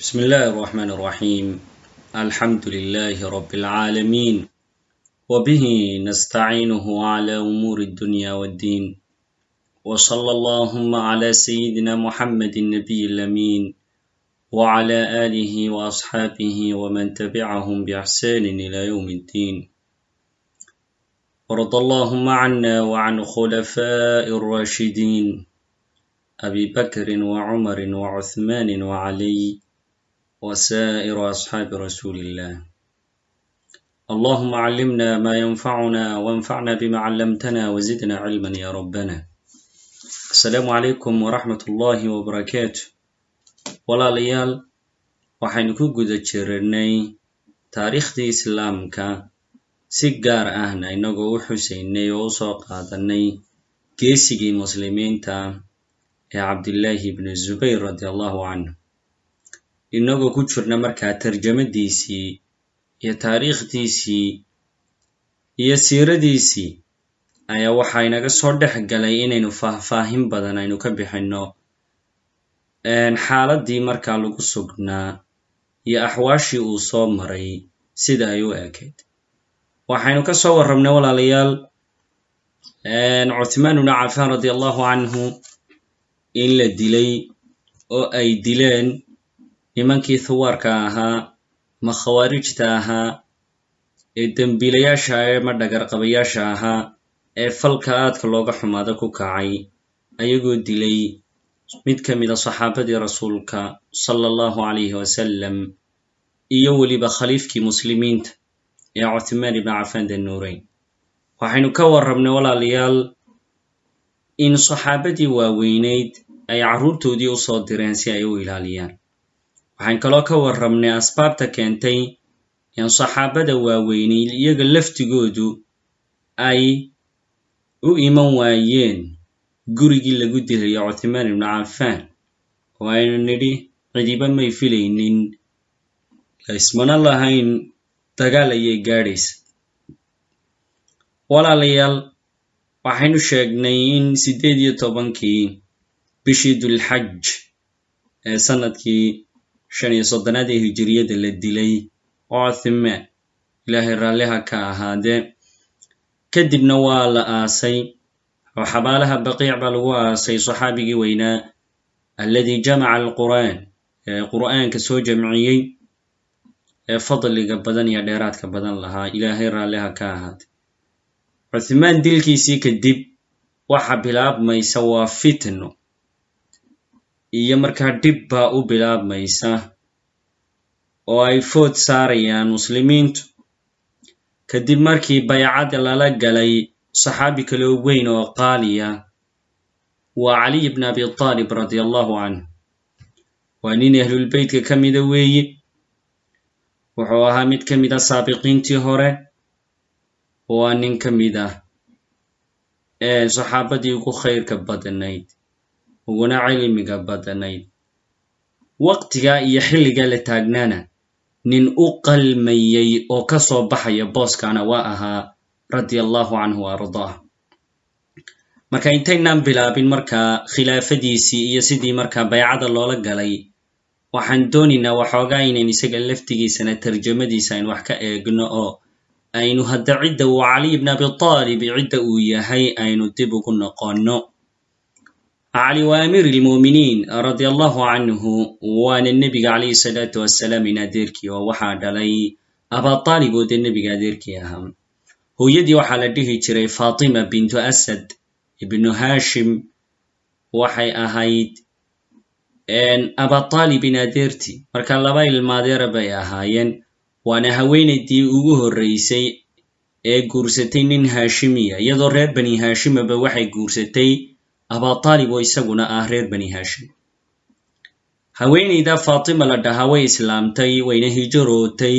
بسم الله الرحمن الرحيم الحمد لله رب العالمين وبه نستعينه على أمور الدنيا والدين وصلى اللهم على سيدنا محمد النبي الأمين وعلى آله وأصحابه ومن تبعهم بإحسان إلى يوم الدين ورضى اللهم عنا وعن خلفاء الراشدين أبي بكر وعمر وعثمان وعلي وسائر أصحاب رسول الله اللهم علمنا ما ينفعنا وانفعنا بما علمتنا وزدنا علما يا ربنا السلام عليكم ورحمة الله وبركاته walaalayaal waxaynu ku guda jirnay taariikhdii islaamka si gaar ahna inagoo u xusaynay oo usoo qaadanay geesigii muslimiinta ee cabdillaahi ibnu zubayr radi allahu canhu inagoo ku jirna markaa tarjamadiisii iyo taariikhdiisii iyo siiradiisii ayaa waxaa inaga soo dhex galay inaynu faahfaahin badan aynu ka bixinno xaaladii markaa lagu sugnaa iyo axwaashii uu soo maray sida ay u ekeyd waxaynu ka soo warrabnay walaalayaal cuthmaan ibnu cafaan radi allahu canhu in la dilay oo ay dileen nimankii thuwaarka ahaa ma khawaarijta ahaa ee dembiilayaasha ee ma dhagarqabayaasha ahaa ee falka aadka looga xumaado ku kacay ayagoo dilay mid ka mid a saxaabadii rasuulka sala allahu calayhi wasalam iyo weliba khaliifkii muslimiinta ee cuthmaan ibnu cafaan danuureyn waxaynu ka warrabnay walaalayaal in saxaabadii waaweyneyd ay carruurtoodii u soo direen si ay u ilaaliyaan waxaan kaloo ka warrabnay asbaabta keentay in saxaabada waaweyneyd iyaga laftigoodu ay u iman waayeen gurigii lagu dilayo cuthmaan ibnu cafaan oo aynu nidhi cidiba may filaynin laysmana lahayn dagaal ayay gaadhaysa. Walaalayaal waxaynu sheegnay in siddeed iyo tobankii bishii dulxaj ee sannadkii shan iyo soddonaad ee hijiriyada la dilay cuthmaan ilaahay raalliha ka ahaadee kadibna waa la aasay oo xabaalaha baqiic baa lagu aasay saxaabigii weynaa alladii jamaca alqur'aan ee qur'aanka soo jamciyey ee fadliga badan iyo dheeraadka badan lahaa ilaahay raalliha ka ahaatay cuthmaan dilkiisii kadib waxa bilaabmaysa waa fitno iyo markaa dhib baa u bilaabmaysa oo ay food saarayaan muslimiintu. Kadib markii baycada lala galay saxaabi kaloo weyn oo qaaliya waa caliy bn abi taalib radi allahu canhu waa nin ahlulbeytka ka mida weeye. Wuxuu ahaa mid ka mid a saabiqiintii hore waa nin ka mid ah ee saxaabadii ugu khayrka badnayd uguna cilmiga badnayd waqtiga iyo xilliga la taagnaana nin u qalmayey oo ka soo baxaya booskana waa ahaa radia allahu canhu ardaah marka intaynaan bilaabin markaa khilaafadiisii iyo sidii markaa baycada loola galay waxaan doonaynaa waxoogaa inayn isaga laftigiisana tarjamadiisa aynu wax ka eegno oo aynu hadda cidda uu caliy bn abi taalib cidda uu yahay aynu dib ugu noqonno cali waa amiir ilmu'miniin radia allahu canhu waana nebiga calayhi salaatu wasalaam in adeerkii oo waxaa dhalay abaalib oo dee nebiga adeerkii ahaa. Hooyadii waxaa la dhihi jiray fatima bintu asad ibnu hashim waxay ahayd abataalib in adeertii marka laba ilmaadeera bay ahaayeen waana haweenaydii ugu horreysay ee guursatay nin haashimiya iyadoo reer bani haashimaba waxay guursatay abataalib oo isaguna ah reer bani haashim haweenayda fatima la dhahaa way islaamtay wayna hijarootay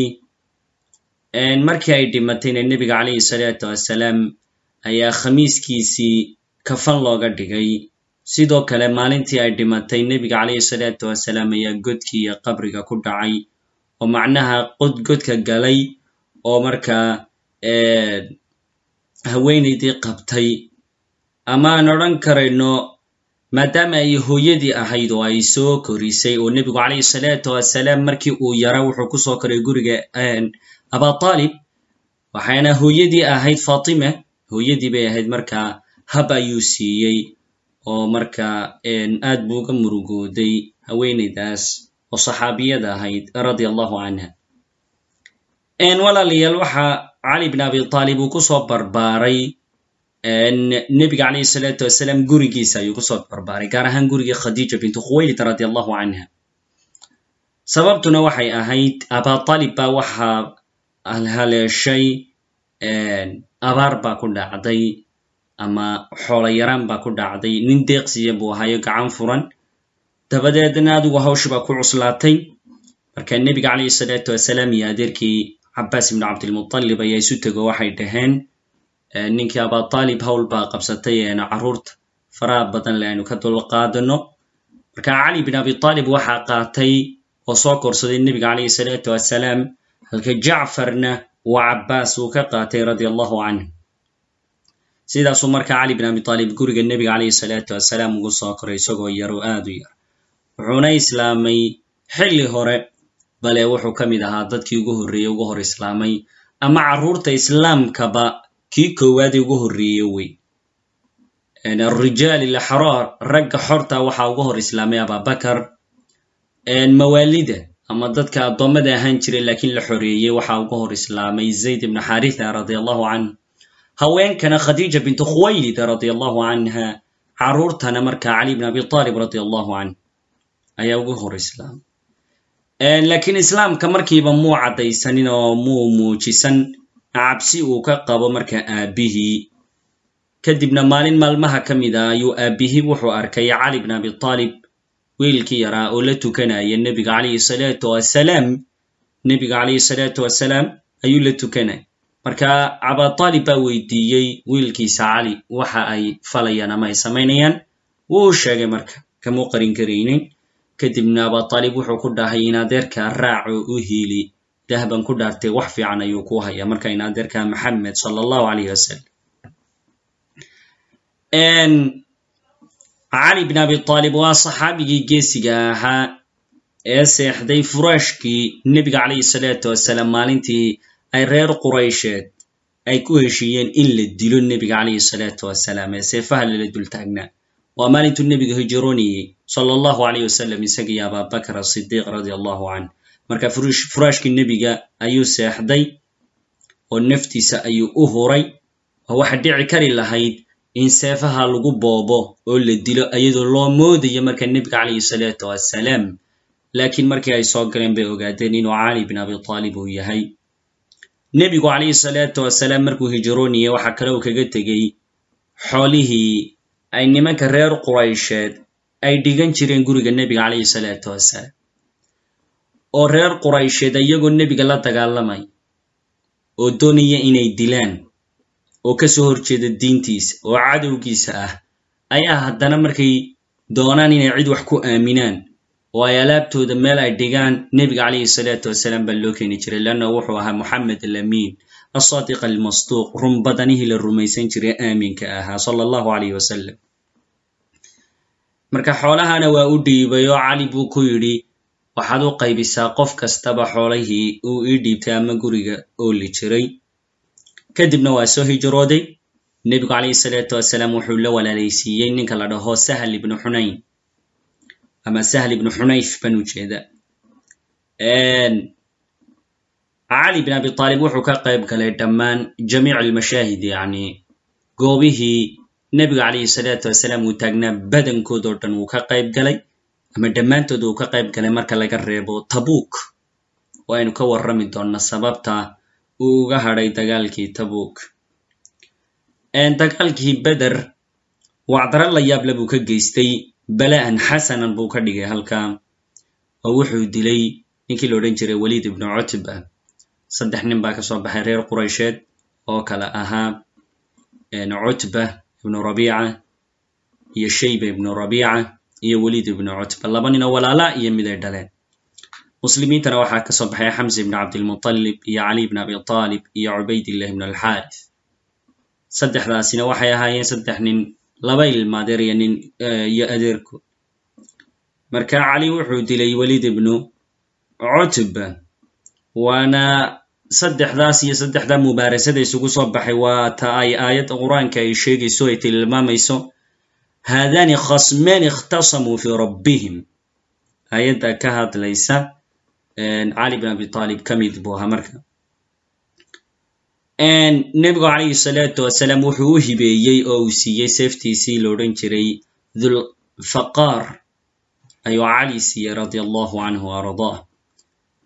markii ay dhimatayna nebiga calayhi salaatu wassalaam ayaa khamiiskiisii kafan looga dhigay. Sidoo kale maalintii ay dhimatay nebiga calayhi salaatu wassalaam ayaa godkii iyo qabriga ku dhacay. Oo macnaha qod godka galay oo markaa haweenaydii qabtay ama aan odhan karayno maadaama ay hooyadii ahayd oo ay soo korisay oo nebigu calayhi salaatu wasalaam markii uu yara wuxuu ku soo koray guriga abaalib waxayna hooyadii ahayd fatima hooyadii bay ahayd markaa hab ayuu siiyey oo marka aad buu uga murugooday haweenaydaas oo saxaabiyada ahayd radia allahu canha walaalayaal waxa cali bn abi aalib uu ku soo barbaaray nebiga calayhi salaatu wasalaam gurigiisa ayuu ku soo barbaaray gaar ahaan gurigii khadiija bintu khuwaylid radi allahu canha sababtuna waxay ahayd abaalib baa waxaa haleeshay abaar baa ku dhacday ama xoolo yaraan baa ku dhacday nin deeqsiya buu ahayo gacan furan. Dabadeedna adigu hawshi baa ku cuslaatay. Marka nebiga calayhi salaatu wasalaam iyo adeerkii cabaas ibnu cabdilmutalib ayaa isu tego waxay dhaheen ninkii abaalib hawl baa qabsatay eenu carruurta faraha badan le aynu ka dulqaadano marka cali bin abi aalib waxaa qaatay oo soo korsaday nebiga calayhi salaatu wasalaam halka jacfarna uu cabaas uu ka qaatay radia allahu canhu sidaasuu marka cali bin abi aalib guriga nebiga calayhi salaatu wasalaam ugu soo koray isagoo yaro aad u yar. Wuxuuna islaamay xilli hore bale wuxuu ka mid ahaa dadkii ugu horreeyey ugu hor islaamay. Ama carruurta islaamkaba kii koowaadee ugu horreeye wey alrijaal ilaxraar ragga xorta waxaa uga hor islaamay ababakar mawaalida ama dadka addoommada ahaan jiray laakiin la xoreeyey waxaa uga hor islaamay zayd ibnu xaritha radia allahu canhu haweenkana khadiija bintu khuwaylid radia allahu canha carruurtana marka cali bn abi aalib radia allahu canh ayaa uga hor islaamay. Laakiin islaamka markiiba muu caddaysanin oo muu muujisan cabsi uu ka qabo marka aabihii kadibna maalin maalmaha ka mid a ayuu aabihii wuxuu arkay cali bn abi aalib wiilkii yaraa oo la tukanaya nebiga calayhi salaatu wasalaam nebiga calayhi salaatu wasalaam ayuu la tukanaya marka abaalib baa weydiiyey wiilkiisa cali waxa ay falayaan ama ay samaynayaan. Wuu sheegay marka kamuu qarin karaynin. Kadibna abaalib wuxuu ku dhahay in adeerka raaco u hiili dahban ku dhaartay wax fiican ayuu ku haya marka in adeerka maxamed sala allahu alayh wasalam cali bn abi aalib waa saxaabigii geesiga ahaa ee seexday furaashkii nebiga calayhi salaatu wasalaam maalintii ay reer quraysheed ay ku heshiiyeen in la dilo nebiga calayhi salaatu wasalaam ee seefaha lala dul taagnaa waa maalintuu nebiga hijiroonayey sala allahu alayh wasalam isagiyo ababakr asidiiq radia allahu canh marka furaashkii nebiga ayuu seexday oo naftiisa ayuu u huray oo waxa dhici kari lahayd in seefaha lagu boobo oo la dilo iyadoo loo moodayo marka nebiga calayhi salaatu wasalaam laakiin markii ay soo galeen bay ogaadeen inuu cali bin abi aalib uu yahay. Nebigu calayhi salaatu wasalaam markuu hijirooniyey waxaa kale uu kaga tegey xoolihii ay nimanka reer quraysheed ay dhigan jireen guriga nebiga calayhi salaatu wasalaam oo reer quraysheed iyagoo nebiga la dagaalamay oo doonaya inay dilaan oo ka soo horjeeda diintiisa oo cadowgiisa ah ayaa haddana markay doonaan inay cid wax ku aaminaan oo ay alaabtooda meel ay dhigaan nebiga calayhi salaatu wasalaam baa loo keeni jiray leanna wuxuu ahaa moxamed alamiin asadiq almasduuq run badanihii la rumaysan jiray aaminka ahaa sala allahu alayh wasalam marka xoolahana waa u dhiibay oo cali buu ku yidhi waxaad u qaybisaa qof kastaba xoolihii uu ii dhiibtay ama guriga ooli jiray. Kadibna waa soo hijrooday. Nebigu calayhi salaatu wasalaam wuxuu la walaalaysiiyey ninka la dhaho sahl ibnu xunayn. Ama sahl ibnu xunayf ban ujeeda cali bin abi aalib wuxuu ka qayb galay dhammaan jamiic almashaahid yacni goobihii nebiga calayhi salaatu wasalaam uu taagnaa badankoodoo dhan wuu ka qayb galay ama dhammaantood uu ka qayb galay marka laga reebo tabuuk oo aynu ka warrami doonna sababta uu uga hadhay dagaalkii tabuuk. Dagaalkii beder wacdaro la yaable buu ka geystay bala'an xasanan buu ka dhigay halka oo wuxuu dilay ninkii la odhan jiray waliid ibnu cutba. Saddex nin baa ka soo baxay reer quraysheed oo kale ahaa cutba ibnu rabiica iyo shayba ibnu rabiica iyo waliid ibnu cutba laba ninoo walaala iyo mid ay dhaleen. Muslimiintana waxaa ka soo baxay xamse ibn cabdilmutalib iyo cali ibn abi aalib iyo cubaydillah ibn alxaarith saddexdaasina waxay ahaayeen saddex nin laba ilmaadeer iyo nin iyo adeerkood marka cali wuxuu dilay welid ibnu cutba waana saddexdaas iyo saddexdaa mubaarasada isugu soo baxay. Waa ta ay aayadda qur'aanka ay sheegayso ay tilmaamayso haadani khasmaan ikhtasamuu fii rabbihim aayadda ka hadlaysa cali bin abi talib ka mid buu ahaa marka nebigu calayhi salaatu wasalaam wuxuu u hibeeyey oo uu siiyey seeftiisii la odhan jiray dhulfaqaar ayuu cali siiyey radia allahu canhu ardaa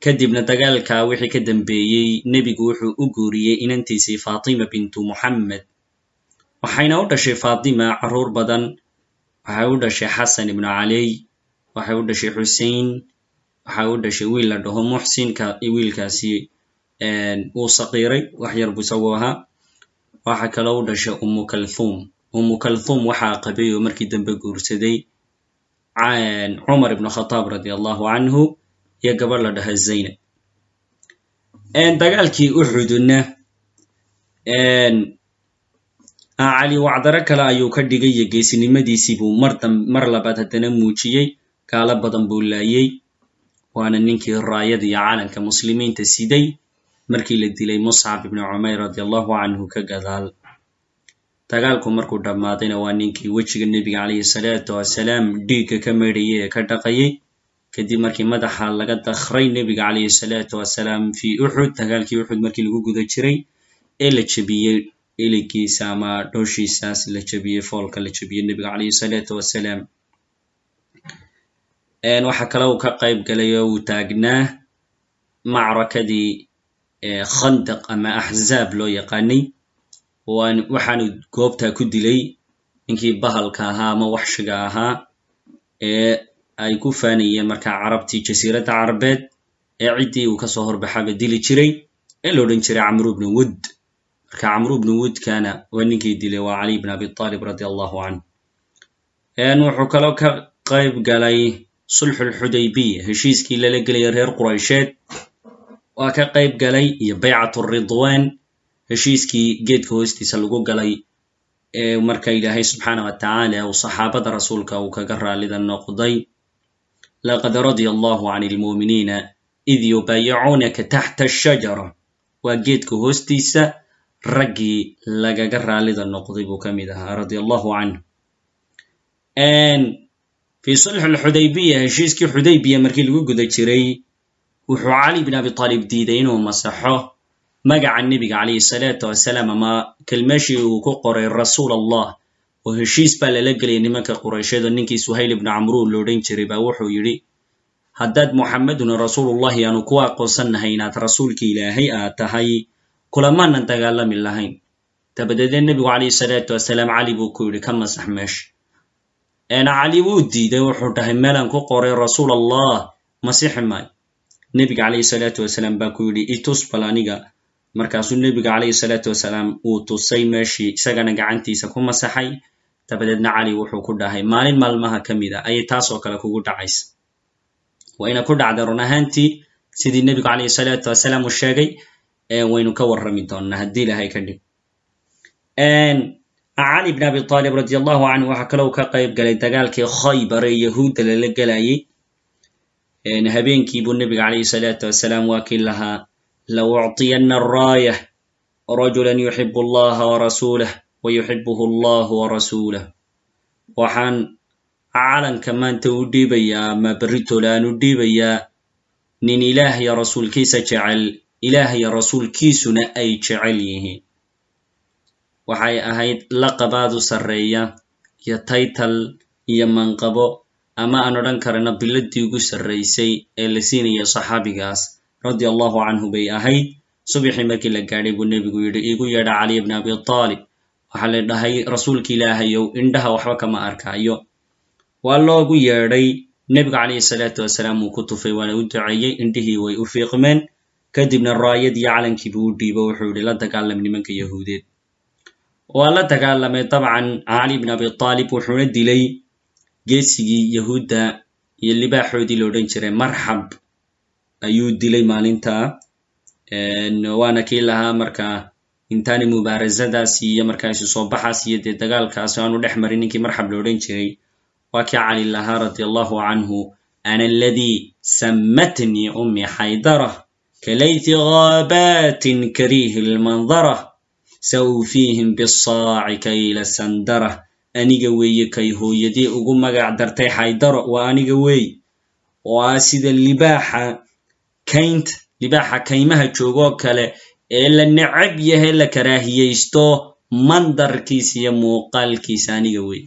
kadibna dagaalka wixii ka dambeeyey nebigu wuxuu u guuriyey inantiisii fatima bintu muxammed waxayna u dhashay fatima carruur badan waxay u dhashay xasan ibnu caliy waxay u dhashay xusein waxay u dhashay wiil la dhaho muxsinka wiilkaasi wuu saqiiray wax yar buu ahaa. Waxa kaloo u dhashay umu kalthum. Umu kalthum waxaa qabay oo markii dambe guursaday cumar ibnu khataab radia allahu canhu iyo gabadh la dhaha zaynab. Dagaalkii uxudna cali wacdaro kale ayuu ka dhigay iyo geesinimadiisii buu mar labaad haddana muujiyey gaalo badan buu laayey waana ninkii raayada iyo calanka muslimiinta siday markii la dilay muscab ibnu cumayr radia allahu canhu ka gadaal. Dagaalku markuu dhammaadayna waa ninkii wejiga nebiga calayhi salaatu wasalaam dhiigga ka meydhayay ee ka dhaqayay kadib markii madaxa laga dakray nebiga calayhi salaatu wasalaam fii uxud dagaalkii uxud markii lagu guda jiray ee la jebiyey iligiisa ama dhooshiisaas la jebiyey foolka la jebiyey nebiga calayhi salaatu wasalaam waxa kale uu ka qayb galay oo uu taagnaa macrakadii khandaq ama axzaab loo yaqaanay waxaanu goobtaa ku dilay ninkii bahalka ahaa ama waxshiga ahaa ee ay ku faanayeen markaa carabtii jasiiradda carabeed ee ciddii uu ka soo horbaxaba dili jiray ee la odhan jiray camru bnu wud marka camru bnu wudkana waa ninkii dilay waa cali bn abi talib radi allahu canhu wuxuu kaloo ka qayb galay sulxulxudaybiya heshiiskii lala gelaya reer quraysheed. Waa ka qayb galay iyo baycat ridwan heshiiskii geedka hoostiisa lagu galay ee marka ilaahay subxaana wa tacaala uu saxaabada rasuulka uu kaga raallida noqday. Laqad radia allahu can ilmuuminiina id yubaayicuunaka taxta ashajara waa geedka hoostiisa raggii lagaga raallida noqday buu ka mid ahaa radia allahu canhu fii sulx alxudaybiya heshiiskii xudaybiya markii lagu guda jiray wuxuu cali bin abi talib diiday inuu masaxo magaca nebiga calayhi salaatu wasalaam ama kelmashii uu ku qoray rasuul allah oo heshiis baa lala gelaya nimanka quraysheed oo ninkii suhayl ibnu camruun lo odhan jiray baa wuxuu yidhi haddaad muxammedun rasuulullahi aanu ku aqoonsannahay inaad rasuulki ilaahay aad tahay kulamaanan dagaalami lahayn. Dabadeedee nebigu calayhi salaatu wasalaam cali buu ku yidhi ka masax meesha cali wuu diiday wuxuu dhahay meelaan ku qoray rasuul allah masixi maayo nebiga calayhi salaatu wasalaam baa ku yidhi itus bal aniga. Markaasuu nebiga calayhi salaatu wasalaam uu tusay meeshii isagana gacantiisa ku masaxay. Dabadeedna cali wuxuu ku dhahay maalin maalmaha ka mid a ayay taasoo kale kugu dhacaysa. Waa ina ku dhacda run ahaantii sidii nebigu calayhi salaatu wasalaam uu sheegay waynu ka warrami doonnaa haddii ilahay ka dhig cali bn abi talib radi allahu canhu waxaa kalou ka qayb galay dagaalkii khaybar ee yahuudda lala gelayay habeenkii buu nebiga calayhi salaatu wasalaam waa kii lahaa la ucطiyana araayah rajula yuxib allaha warasuulah wa yuxibuhu allahu warasuulah waxaan calanka maanta u dhiibayaa ama berritoola aan u dhiibayaa nin ilaah iyo rasuulkiisa jecel ilaah rasuulkiisuna ay jecel yihiin. Waxay ahayd laqabaad u sarreeya iyo taytal iyo manqabo ama aan odhan karana biladii ugu sarraysay ee la siinaya saxaabigaas. Radia allahu canhu bay ahayd. Subixii markii la gaadhay buu nebigu yidhi iigu yeedha caliy bna abi taalib. Waxaa la dhahay rasuulki ilaahayow indhaha waxba kama arkaayo. Waa loogu yeedhay nebigu calayhi salaatu wasalaam uu ku tufay waana u duceeyey indhihii way u fiiqmeen kadibna raayadii calankii buu u dhiibo wuxuu yidhi la dagaalam nimanka yahuudeed. Waa la dagaalamay dabcan cali bn abi taalib wuxuuna dilay geesigii yahuudda iyo libaaxoodii la odhan jiray. Marxab ayuu dilay maalinta waana kii lahaa markaa intaani mubaarasadaas iyo markaasi soo baxaas iyo dee dagaalkaas aanu dhex marin ninkii marxab la odhan jiray. Waa kii cali lahaa radi allahu canhu ana aladii sammatnii ummi xaydara kalayti gaabatin kariihi lmandara saufiihim bisaaci kayla sandara aniga weeye kay hooyadii ugu magac dartay xaydaro waa aniga weey waa sida libaaxa kaynta libaaxa kaymaha joogoo kale ee la necab yahay la karaahiyaysto mandarkiisa iyo muuqaalkiisa aniga wey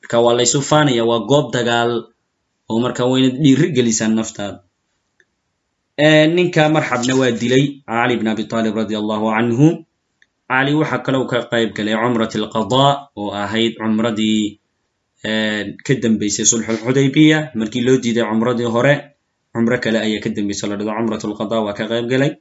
marka waa laysu faanaya waa goob dagaal oo marka wayna dhiiri gelisaan naftaada ninka marxabna waa dilay cali bn abi talib radi allahu canhu cali waxa kale u ka qayb galay cumrat alqada oo ahayd cumradii ka dambeysay sulxulxudaybiya markii loo diiday cumradii hore cumro kale ayaa ka dambaysa la dhado cumrat lqada waa ka qayb galay.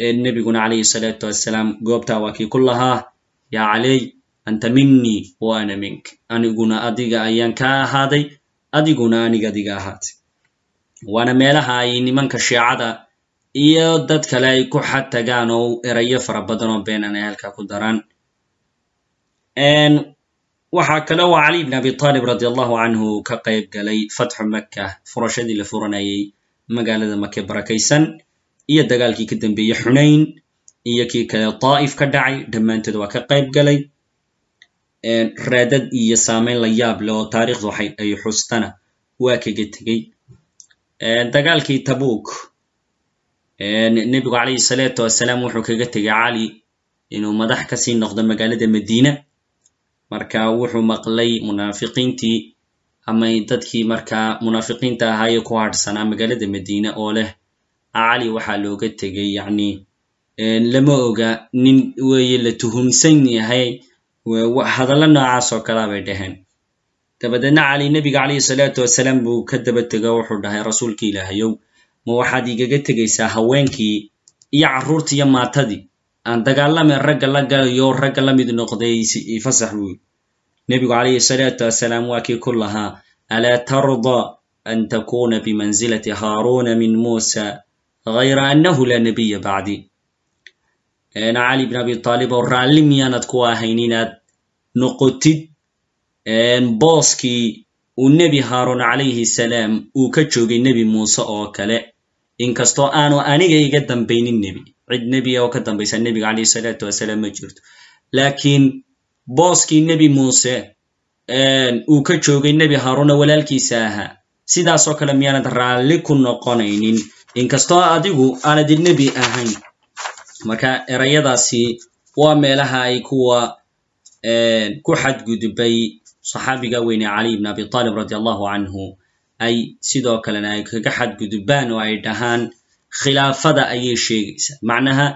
Nebiguna calayhi salaatu wassalaam goobtaa waa kii ku lahaa yaa caley anta minii wa ana mink. Aniguna adiga ayaan ka ahaaday adiguna aniga adiga ahaatay waana meelaha ay nimanka shiicada iyo dad kale ay ku xad tagaan oo erayo fara badan oo beenan ay halkaa ku daraan. Waxaa kale oo cali bn abi talib radi allahu canhu ka qayb galay fatxu makka furashadii la furanayay magaalada make barakaysan iyo dagaalkii ka dambeeyey xunayn iyo kii kale taa'if ka dhacay dhammaantood waa ka qayb galay. Raadad iyo saameyn la yaab leh oo taariikhdu ay xustana waa kaga tegey dagaalkii tabuk nebigu calayhi salaatu wassalaam wuxuu kaga tegay cali inuu madax ka sii noqdo magaalada madiina. Marka wuxuu maqlay munaafiqiintii ama dadkii markaa munaafiqiinta ahaayee ku hadhsanaa magaalada madiina oo leh cali waxaa looga tegay yacni lama oga nin weeye la tuhumsan yahay hadallo noocaas oo kalea bay dhaheen dabadeedna cali nebiga calayhi salaatu wassalaam buu ka daba tego wuxuu dhahay rasuulka ilaahayow ma waxaad igaga tegaysaa haweenkii iyo carruurtii iyo maatadii? Aan dagaalame ragga la galayo ragga la mid noqday fasax buui nebigu calayhi salaatu wassalaam waa kii ku lahaa alaa tarda an takuna bimanzilati haaruna min muusa غayra annahu laa nabiya bacdi. Cali bn abi taalib oo raalli miyaanad ku ahayn inaad noqotid booskii uu nebi haaruun calayhi salaam uu ka joogay nebi muuse oo kale. Inkastoo aanu aniga iga dambaynin nebi. Cid nebiya oo ka dambaysa nebiga calayhi salaatu wasalaam ma jirto. Laakiin booskii nebi muuse uu ka joogay nebi haaruuna walaalkiisa ahaa. Sidaasoo kale miyaanad raalli ku noqonaynin. Inkastoo adigu aanad nebi ahayn. Marka erayadaasi waa meelaha ay kuwa ku xadgudbay saxaabiga weyne cali bn abi talib radi allahu canhu ay sidoo kalena ay kaga xadgudbaan oo ay dhahaan khilaafada ayay sheegaysaa. Macnaha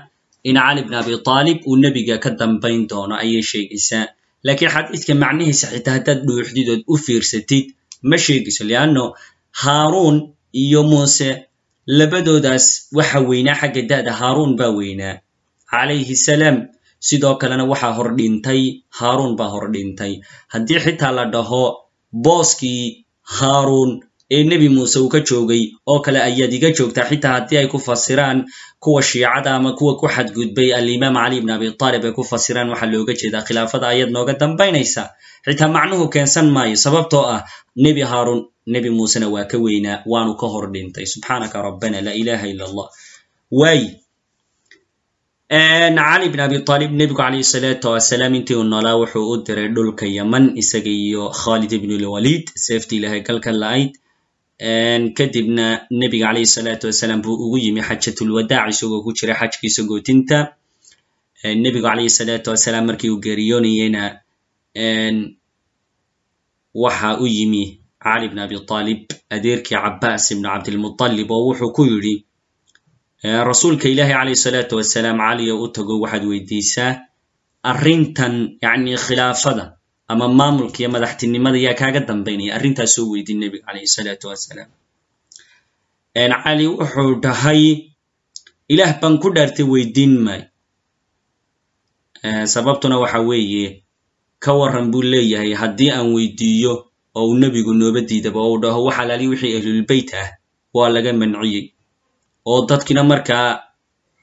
in cali bn abi talib uu nebiga ka dambayn doono ayay sheegaysaa. Lakiin xadiidka macnihiisa xitaa haddaad dhuuxdid ood u fiirsatid ma sheegayso leanno haaruun iyo muuse labadoodaas waxa weynaa xagga da'da haaruun baa weynaa. Calayhi salaam sidoo kalena waxaa hor dhintay haaruun baa hor dhintay. Haddii xitaa la dhaho booskii haaruun ee nebi muuse uu ka joogay oo kale ayaad iga joogtaa. Xitaa haddii ay ku fasiraan kuwa shiicada ama kuwa ku xadgudbay alimaam cali bn abi taalib ay ku fasiraan waxaa looga jeedaa khilaafada ayaad nooga dambaynaysa. Xitaa macnuhu keensan maayo sababtoo ah nebi haaruun nebi muusena waa ka weynaa waanu ka hor dhintay. Subxaanaka rabbana laa ilaha ila allah. Waay cali bn abi talib nebigu calayhi salaatu wasalaam intii uu noolaa wuxuu u diray dhulka yaman isaga iyo khalid ibn lwalid seeftii ilahay galka la-ayd kadibna nebiga calayhi salaatu wasalaam buu ugu yimi xajatulwadaac isagoo ku jira xajkiisa gootinta. Nebigu calayhi salaatu wasalaam markii uu geeriyoonayeyna waxa u yimi cali bn abi talib adeerkii cabaas ibn cabdilmutalib oo wuxuu ku yidhi rasuulka ilaahi calayhi salaatu wasalaam caliyo u tago waxaad weydiisaa arrintan yacni khilaafada ama maamulka iyo madaxtinimada yaa kaaga dambaynaya. Arrintaas soo weydiin nebiga calayhi salaatu wasalaam. Cali wuxuu dhahay ilaah baan ku dhaartay weydiin maayo sababtuna waxa weeye ka waran buu leeyahay haddii aan weydiiyo oo uu nebigu nooba diidaba oo uu dhaho wax alaali wixii ahlulbeyt ah waa laga manciyey oo dadkina markaa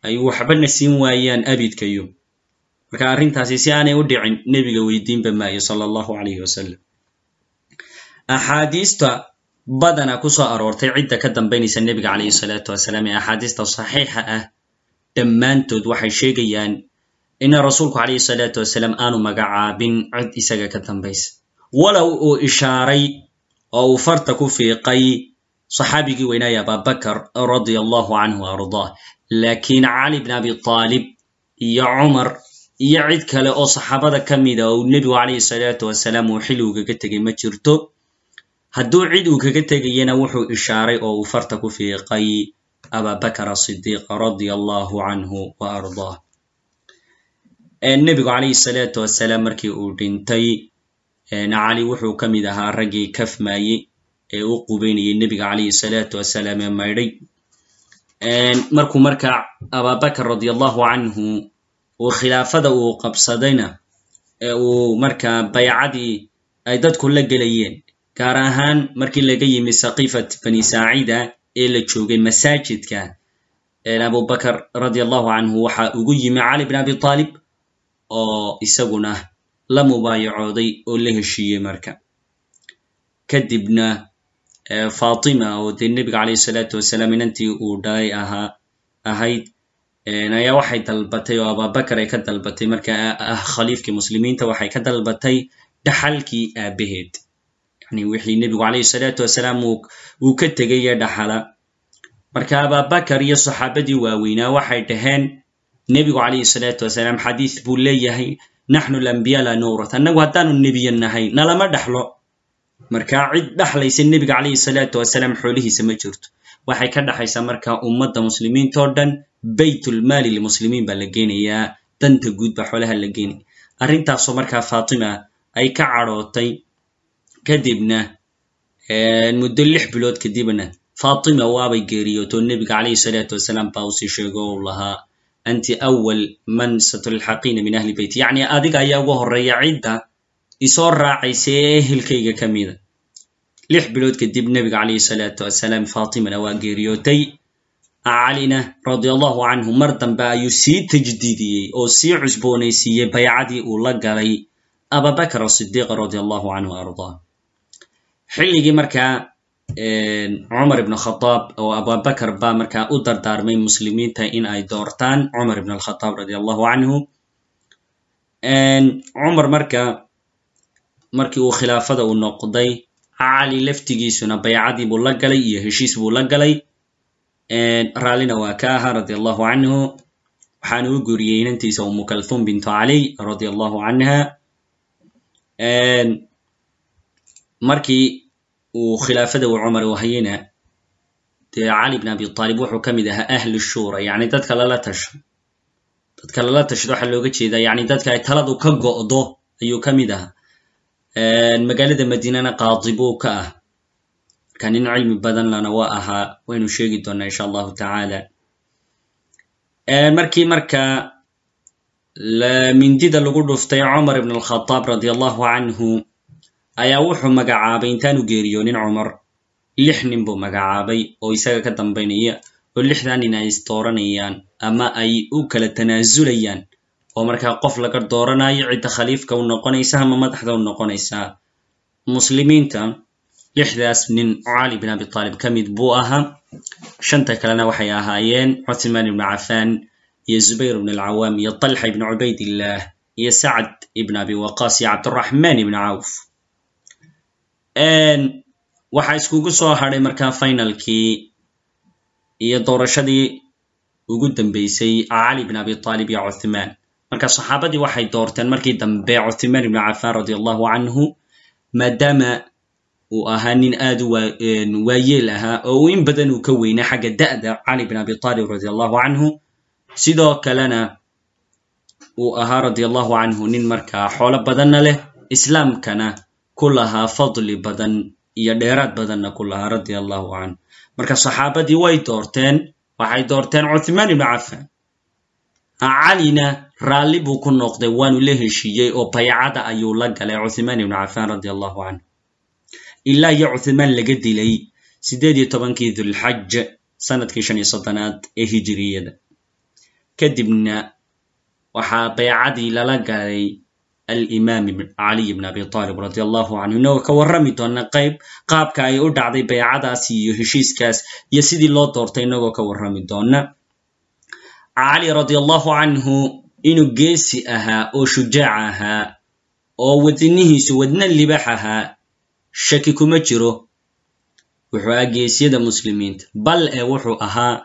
ay waxbana siin waayaan abidkayo marka arrintaasi si aanay u dhicin nebiga weydiinba maayo sala allahu calayhi wasalam axaadiista badana ku soo aroortay cidda ka dambaynaysa nebiga calayhi salaatu wasalaam ee axaadiista saxiixa ah dhammaantood waxay sheegayaan ina rasuulku calayhi salaatu wasalaam aanu magacaabin cid isaga ka dambaysa walow uu ishaaray oo uu farta ku fiiqay saxaabigii weynaaya ababakar radia allahu canhu ardaa laakiin cali bn abi taalib iyo cumar iyo cid kale oo saxaabada ka mida oo nebigu calayhi salaatu wasalaam uu xili ugaga tegay ma jirto. Hadduu cid uu kaga tegayana wuxuu ishaaray oo uu farta ku fiiqay ababakar asidiiq radia allahu canhu wa ardaah. Nebigu calayhi salaatu wasalaam markii uu dhintay cali wuxuu ka mid ahaa raggii kafmaayey ee u qubeynayay nebiga calayhi salaatu wasalaam ee maydhay. Markuu markaa ababakar radia allahu canhu uu khilaafada uu qabsadayna ee uu markaa baycadii ay dadku la gelayeen gaar ahaan markii laga yimi saqiifat bani saacida ee la joogay masaajidka abubakar radia allahu canhu waxa ugu yimi cali bn abi taalib oo isaguna la mubaayacooday oo la heshiiyey marka. Kadibna fatima oo dee nebiga calayhi salaatu wasalaam inantii uu dhalay ahaa ahayd ayaa waxay dalbatay oo ababakar ay ka dalbatay. Marka ah khaliifkii muslimiinta waxay ka dalbatay dhaxalkii aabaheed. Yani wixii nebigu calayhi salaatu wasalaam uu ka tegaya dhaxala. Marka ababakar iyo saxaabadii waaweynaa waxay dhaheen nebigu calayhi salaatu wasalaam xadiis buu leeyahay naxnu lambiya la nuurat annagu haddaanu nebiya nahay nalama dhaxlo marka cid dhaxlaysa nebiga calayhi salaatu wasalaam xoolihiisa ma jirto. Waxay ka dhaxaysaa marka ummadda muslimiintao dhan baytulmaali limuslimiin baa la geenayaa danta guud baa xoolaha la geenaya arrintaasoo markaa fatima ay ka cadhootay kadibna muddo lix bilood kadibna fatima waabay geeriyootoo nebiga calayhi salaatu wasalaam baa u sii sheego u lahaa anti awal man satulxaqiina min ahli beyti yacni adiga ayaa ugu horreeya cidda isoo raacaysa ee ehelkayga ka mida. lix bilood kadib nebiga calayhi salaatu wasalaam fatimana waa geeriyootay. Calina radia allahu canhu mar dambe ayuu sii tajdiidiyey oo sii cusboonaysiiyey baycadii uu la galay ababakr asidiiq radia allahu canhu ardaa xilligii markaa cumar ibn khadaab oo abubakar baa markaa u dardaarmay muslimiinta in ay doortaan cumar ibn alkhadaab radia allahu canhu cumar marka markii uu khilaafada uu noqday cali laftigiisuna baycadii buu la galay iyo heshiis buu la galay. Raallina waa ka ahaa radia allahu canhu waxaana u guuriyey inantiisa umu kalthum bintu caliy radia allahu canha markii uu khilaafada uu cumar u hayena dee cali bn abi aalib wuxuu ka mid ahaa ahlu shura yani dadka lala tasho dadka lala tashado waxaa looga jeedaa yani dadka ay taladu ka go'do ayuu ka mid ahaa magaalada madiinana qaadi buu ka ah. Marka nin cilmi badan lana waa ahaa waynu sheegi doonaa insha allahu tacaala. Markii marka mindida lagu dhuftay cumar ibn alkhadaab radia allahu canhu ayaa wuxuu magacaabay intaanu geeriyoonin cumar. Lix nin buu magacaabay oo isaga ka dambaynaya oo lixdaa nin ay isdooranayaan ama ay u kala tanaasulayaan oo markaa qof laga dooranayo cidda khaliifka u noqonaysa ama madaxda u noqonaysa. Muslimiinta lixdaas nin cali bin abi taalib ka mid buu ahaa shanta kalena waxay ahaayeen cuthmaan ibnu cafaan iyo zubayr ibn alcawaam iyo talxa ibn cubaydillah iyo sacd ibn abi waqaas iyo cabduraxmaan ibn cawf. Waxaa iskugu soo hadhay markaa finalkii iyo doorashadii ugu dambeysay cali bin abi taalib iyo cuthmaan marka saxaabadii waxay doorteen markii dambe cuthmaan ibnu cafaan radia allahu canhu maadaama uu ahaa nin aad waayeel ahaa oo uu in badan uu ka weynaa xagga da'da cali bin abi taalib radia allahu canhu sidoo kalena uu ahaa radia allahu canhu nin markaa xoolo badanna leh islaamkana ku lahaa fadli badan iyo dheeraad badanna ku lahaa radia allahu canhu marka saxaabadii way doorteen waxay doorteen cuthmaan ibnu cafaan calina raalli buu ku noqday waanu la heshiiyey oo baycada ayuu la galay cuthmaan ibnu cafaan radia allahu canhu ilaa iyo cuthmaan laga dilay siddeed iyo tobankii dulxaj sannadkii shan iyo soddonaad ee hijiriyada kadibna waxaa baycadii lala galay alimaam caliy bn abi talib radi allahu canhu inagoo ka warrami doona qayb qaabka ay u dhacday baycadaas iyo heshiiskaas iyo sidii loo doortay inagoo ka warrami doona cali radi allahu canhu inuu geesi ahaa oo shujaac ahaa oo wadnihiisu wadna libax ahaa shaki kuma jiro. Wuxuu ahaa geesiyada muslimiinta. Bal e wuxuu ahaa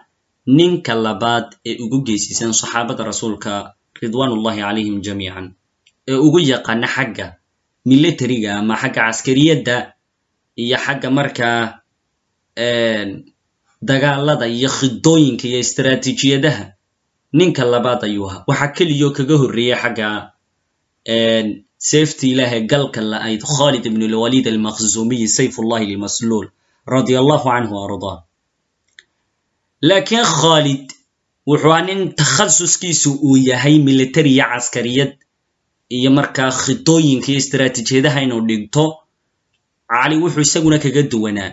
ninka labaad ee ugu geesisan saxaabada rasuulka ridwaan ullahi calayhim jamiican ee ugu yaqaana xagga militariga ama xagga caskariyadda iyo xagga markaa dagaalada iyo khidooyinka iyo istaraatiijiyadaha ninka labaad ayuu ahaa. Waxaa keliyoo kaga horreeyey xagga safety ilaahay galka la-ayd khalid ibn lwalid almakhzumiyi sayfullahi lmasluul radia allahu canhu ardaa laakiin khalid wuxuu aa nin takhasuskiisu uu yahay military iyo caskariyad iyo markaa khidooyinka iyo istaraatiijiyadaha inuu dhigto cali wuxuu isaguna kaga duwanaa.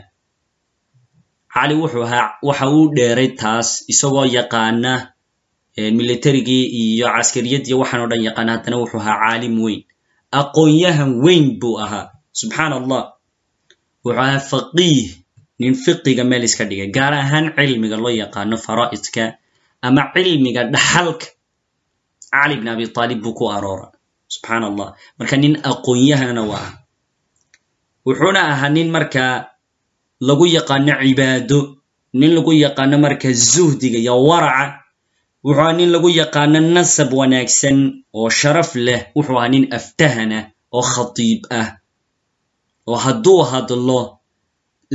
Cali wuxuu ahaa waxa uu dheeray taas isagoo yaqaana militarigii iyo caskariyadii waxaan o dhan yaqaana haddana wuxuu ahaa caalim weyn. Aqoonyahan weyn buu ahaa. Subxaan allah wuxuu ahaa faqiih nin fiqiga meel iska dhigay gaar ahaan cilmiga loo yaqaano faraa'idka ama cilmiga dhaxalka. Cali bn abi taalib buu ku aroora subxaan allah marka nin aqoonyahana waa ah wuxuuna ahaa nin markaa lagu yaqaano cibaado nin lagu yaqaano marka zuhdiga iyo waraca wuxuu ahaa nin lagu yaqaano nasab wanaagsan oo sharaf leh. Wuxuu ahaa nin aftahana oo khatiib ah oo hadduu hadlo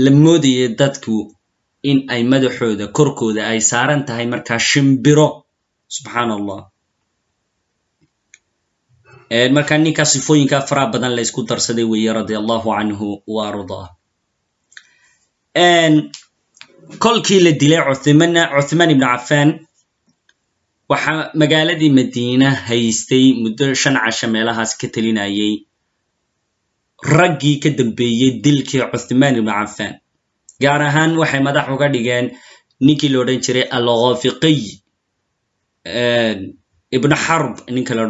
la moodaya dadku in ay madaxooda korkooda ay saaran tahay markaa shimbiro. Subxaan allah markaa ninkaa sifooyinkaa faraha badan la ysku darsaday weeye radia allahu canhu wa kolkii la dilay cuthmana cuthmaan ibnu cafaan waxaa magaaladii madiina haystay muddo shan casho meelahaas ka telinayay raggii ka dambeeyey dilkii cuthmaan ibnu cafaan. Gaar ahaan waxay madax uga dhigeen ninkii la odhan jiray alkhafiqiy ibnu xarb ninka la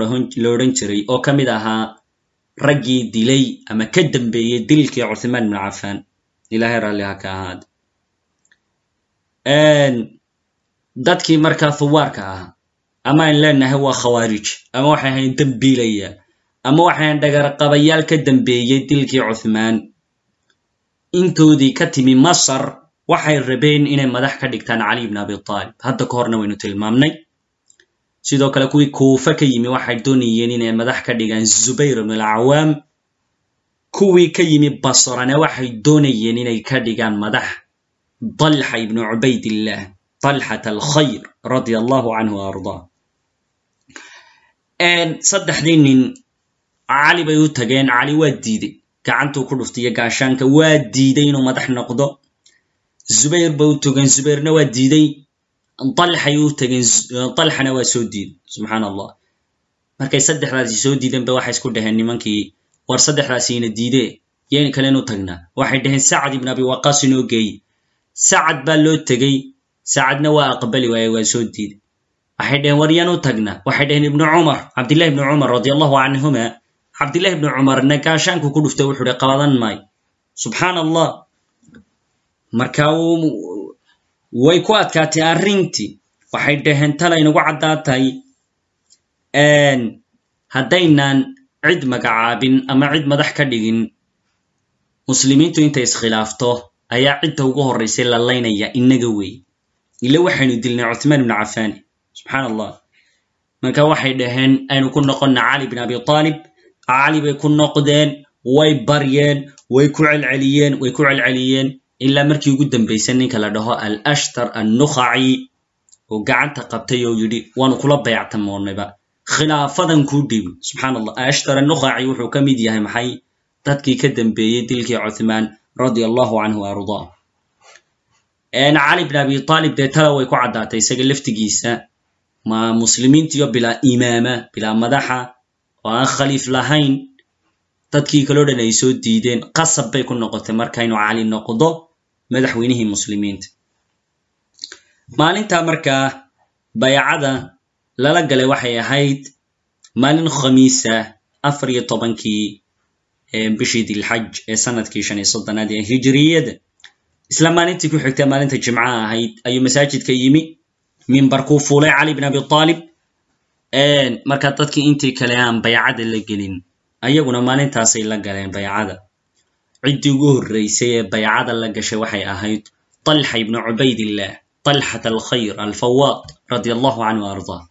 odhan jiray oo ka mid ahaa raggii dilay ama ka dambeeyey dilkii cuthmaan ibnu cafaan. Ilahay raalli ha ka ahaad. Dadkii markaa thuwaarka ahaa ama ayn leenahay waa khawaarij. Ama waxay ahayn dembiilaya ama waxay ahayn dhagarqabayaal ka dambeeyey dilkii cuthmaan. Intoodii ka timi masar waxay rabeen inay madax ka dhigtaan cali ibn abi taalib. Hadda ka horna waynu tilmaamnay. Sidoo kale kuwii kuufa ka yimi waxay doonayeen inay madax ka dhigaan zubayr ibn alcawaam kuwii ka yimi basrana waxay doonayeen inay ka dhigaan madax dalxa ibnu cubaydillah dalxat alkhayr radia allahu canhu ardaa saddexdii nin cali bay u tageen cali waa diiday. Gacantuu ku dhuftaiyo gaashaanka waa diiday inuu madax noqdo. Zubayr bay u togeen zubayrna waa diiday. Dalxay u tageen dalxana waa soo diiday subxaan allah markay saddexdaasi soo diideen ba waxay isku dhaheen nimankii war saddexdaasiina diide yayna kalenu tagnaa. Waxay dhaheen sacad ibn abi waqaas inoo geey sacad baa loo tegey sacadna waa aqbali waaye waa soo diiday waxay dhaheen war yaan u tagnaa. Waxay dhaheen ibnu cumar cabdillahi ibnu cumar radi allahu canhuma cabdillahi ibnu cumarna gaashaanku ku dhuftay wuxuu hi qabadan maayo subxaan allah marka way ku adkaatay arrintii. Waxay dhaheen talaynagu caddaatay haddaynaan cid magacaabin ama cid madax ka dhigin muslimiintu intay iskhilaafto ayaa cidda ugu horraysay la laynaya inaga wey. Ila waxaynu dilnay cuthmaan ibnu cafaani subxaan allah marka waxay dhaheen aynu ku noqonna cali bin abi taalib cali bay ku noqdeen way baryeen way ku celceliyeen way ku celceliyeen. Ilaa markii ugu dambaysay ninka la dhaho al ashtar annukhaci oo gacanta qabtay oo yidhi waanu kula bayactamoonnayba khilaafadan kuu dhiibi subxaan ashtar annukhaci wuxuu ka mid yahay maxay? Dadkii ka dambeeyey dilkii cuthmaan radia allahu canhu ardaa cali bin abi taalib dee tala way ku caddaatay isaga laftigiisa muslimiintiyo bilaa imaama bilaa madaxa oo aan khaliif lahayn dadkii kaloo dhan ay soo diideen qasab bay ku noqotay marka inuu cali noqdo madaxweynihii muslimiinta. Maalintaa markaa baycada lala galay waxay ahayd maalin khamiisa afar iyo tobankii bishii dilxaj ee sannadkii shan iyo soddonaad ee hijiriyada isla maalintii ku xigtay maalinta jimcaha ahayd ayuu masaajidka yimi mimbarkuu fuulay cali bin abi aalib markaa dadkii intii kale aan baycada la gelin ayaguna maalintaasay la galeen baycada. Ciddii ugu horreysay ee baycada la gashay waxay ahayd talxa ibnu cubaydillah talxat alkhayr alfawaad radia allahu canhu ardaa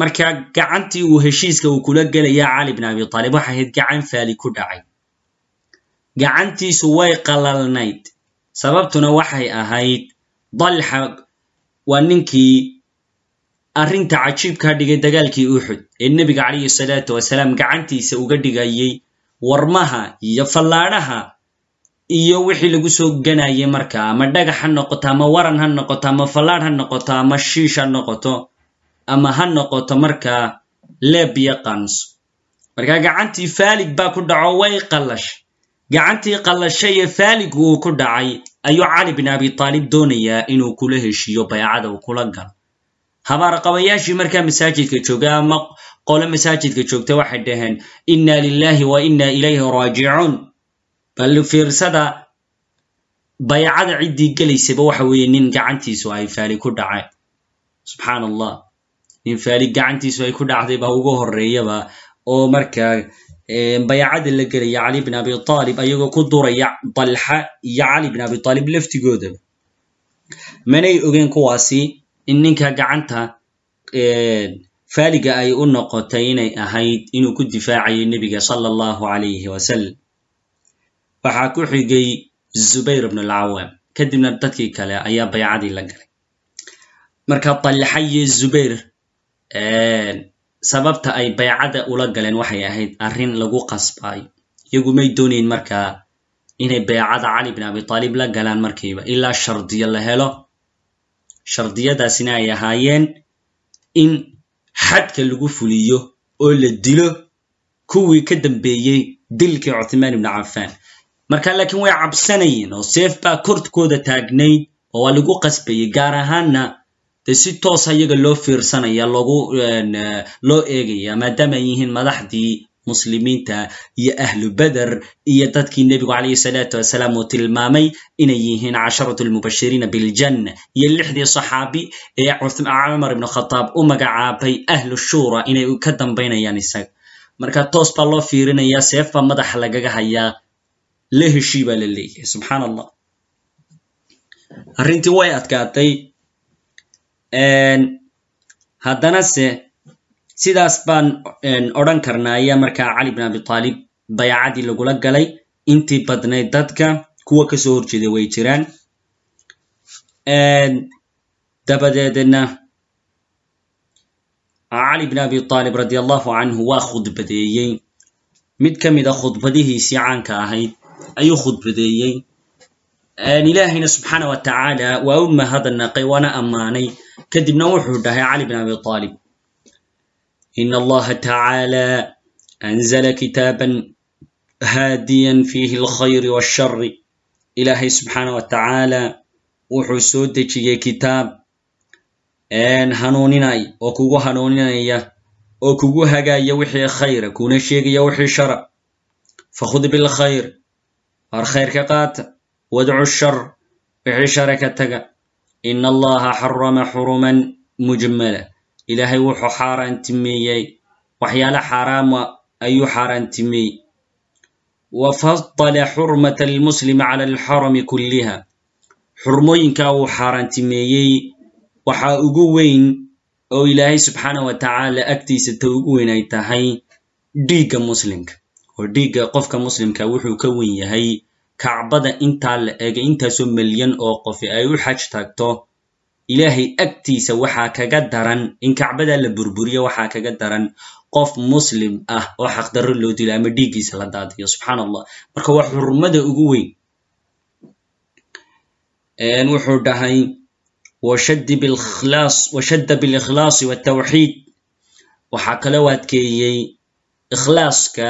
marka gacantii uu heshiiska uu kula gelaya cali bin abi aalib waxay ahayd gacan faali ku dhacay. Gacantiisu way qalalnayd sababtuna waxay ahayd waa ninkii arrinta cajiibkaa dhigay dagaalkii uxud ee nebiga calayhi salaatu wasalaam gacantiisa uga dhigayay warmaha iyo fallaadhaha iyo wixii lagu soo ganayay marka ama dhagax ha noqoto ama waran ha noqoto ama fallaadh ha noqoto ama shiish ha noqoto ama ha noqoto markaa leeb iyo qanso marka gacantii faalig baa ku dhaco way qallashay. Gacantii qallashay ee faalig uu ku dhacay ayuu cali bin abi taalib doonayaa inuu kula heshiiyo baycada uu kula galo. Habaarqabayaashii markaa masaajidka jooga ama qole masaajidka joogta waxay dhaheen inna lilahi wa inna ilayhi raajicuun. Bal fiirsada baycada ciddii gelaysaba waxa weeye nin gacantiisu ay faali ku dhaceen. Subxaan allah nin faali gacantiisu ay ku dhacday baa ugu horreeyaba oo markaa baycada la gelaya cali bin abi aalib ayagoo ku duraya dalxa iyo cali bin abi aalib laftigoodaba manay ogeen kuwaasi in ninka gacanta faaliga ay u noqotay inay ahayd inuu ku difaacayo nebiga sala allahu calayhi wasalam waxaa ku xigay zubayr bn alcawaam kadibna dadkii kale ayaa baycadii la galay. Marka dalxa iyo zubayr sababta ay baycada ula galeen waxay ahayd arrin lagu qasbaayo iyagu may doonayn markaa inay baycada cali bin abi taalib la galaan markiiba ilaa shardiyo la helo. Shardiyadaasina ay ahaayeen in xadka lagu fuliyo oo la dilo kuwii ka dambeeyey dilkii cuthmaan ibni cafaan marka laakiin way cabsanayeen oo seef baa korkooda taagnayd oo waa lagu qasbayey gaar ahaanna dee si toosa iyaga loo fiirsanaya logu loo eegaya maadaama ay yihiin madaxdii muslimiinta iyo ahlu beder iyo dadkii nebigu calayhi salaatu wasalaam uu tilmaamay inay yihiin casharatu lmubashiriina biljanna iyo lixdii saxaabi ee cumar ibnu khataab u magacaabay ahlu shura inay ka dambaynayaan isaga. Marka toos baa loo fiirinaya seef baa madaxa lagaga hayaa la heshii baa la leeyahay subxaan allah arrintii way adkaatay haddana se sidaas baan odhan karnaaya markaa cali bin abi taalib baycadii lagula galay. Intii badnayd dadka kuwa ka soo horjeeda way jiraan. Dabadeedna cali bin abi taalib radi allahu canhu waa khudbadeeyey. Mid ka mid a khudbadihiisii caanka ahayd ayuu khudbadeeyey. Ilaahayna subxaana wa tacaala waa u mahadnaqay waana ammaanay kadibna wuxuu dhahay cali bin abi taalib in allaha tacaala anzala kitaaban haadiyan fiihi alkhayri washari ilaahay subxaana wa tacaala wuxuu soo dejiyey kitaab hanuuninay oo kugu hanuuninaya oo kugu hagaaya wixii khayra kuna sheegaya wixii shara. Fakhud bilkhayr war khayr ka qaata wadcu shar wixii share ka taga in allaha xarama xuruman mujmala. Ilaahay wuxuu xaaraantimeeyey. Waxyaala xaaraama ayuu xaaraantimeeyey. Wa fadala xurmata almuslimi cala alxarami kulliha. Xurmooyinkaa uu xaaraantimeeyey waxaa ugu weyn oo ilaahay subxaana wa tacaala agtiisa ta ugu weyn ay tahay dhiigga muslimka. Oo dhiigga qofka muslimka wuxuu ka wen yahay kacbada intaa la ega intaasoo milyan oo qofi ay u xaj tagto ilaahay agtiisa waxaa kaga daran. In kacbada la burburiyo waxaa kaga daran. Qof muslim ah oo xaqdarro loo dilo ama dhiiggiisa la daadiyo subxaan allah marka waa xurmada ugu weyn wuxuu dhahay washadda bilikhlaasi waltawxiid waxaa kaloo adkeeyey ikhlaaska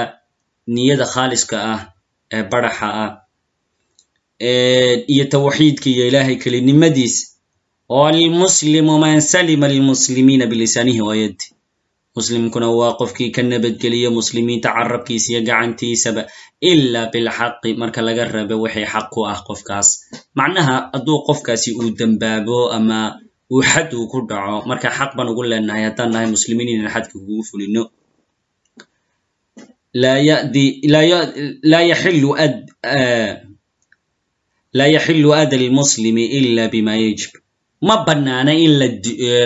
niyada khaaliska ah ee baraxa ah iyo tawxiidka iyo ilaahay kelinimadiisa oo man salima almuslimiina bilisaanihi wayaddi muslimkuna waa qofkii ka nabadgeliya muslimiinta carabkiisa iyo gacantiisaba ilaa bilxaqi. Marka laga rabo waxay xaq ku ah qofkaas. Macnaha hadduu qofkaasi uu dembaabo ama uu xad ku dhaco marka xaq baan ugu leenahay haddaan nahay muslimiin inaan xadka kugu fulino. Laa yaxilu ada lmuslimi ila bima yajib ma bannaana in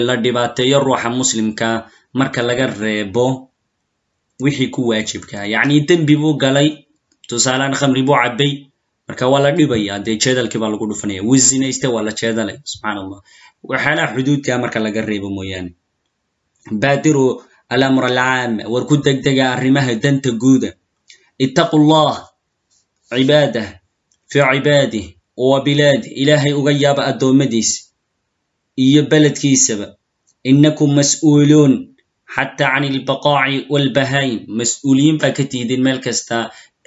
la dhibaateeyo ruuxa muslimka marka laga reebo wixii ku waajibkaa yacni dembi buu galay tusaalaan khamri buu cabbay marka waa la dhibaya dee jeedalkii baa lagu dhufanaya wuu zinayste waa la jeedalaya subxaan allah waxyaalaha xuduudkaa marka laga reebo mooyaane baadiru alamr alcaama war ku degdega arrimaha danta guuda ittaqu llah cibaadah fii cibaadih wa bilaadih ilaahay uga yaaba addoommadiisa iyo beledkiisaba. Innakum mas'uuluun xataa can ilbaqaaci walbahaayim mas'uuliyiin baa ka tihdin meel kasta.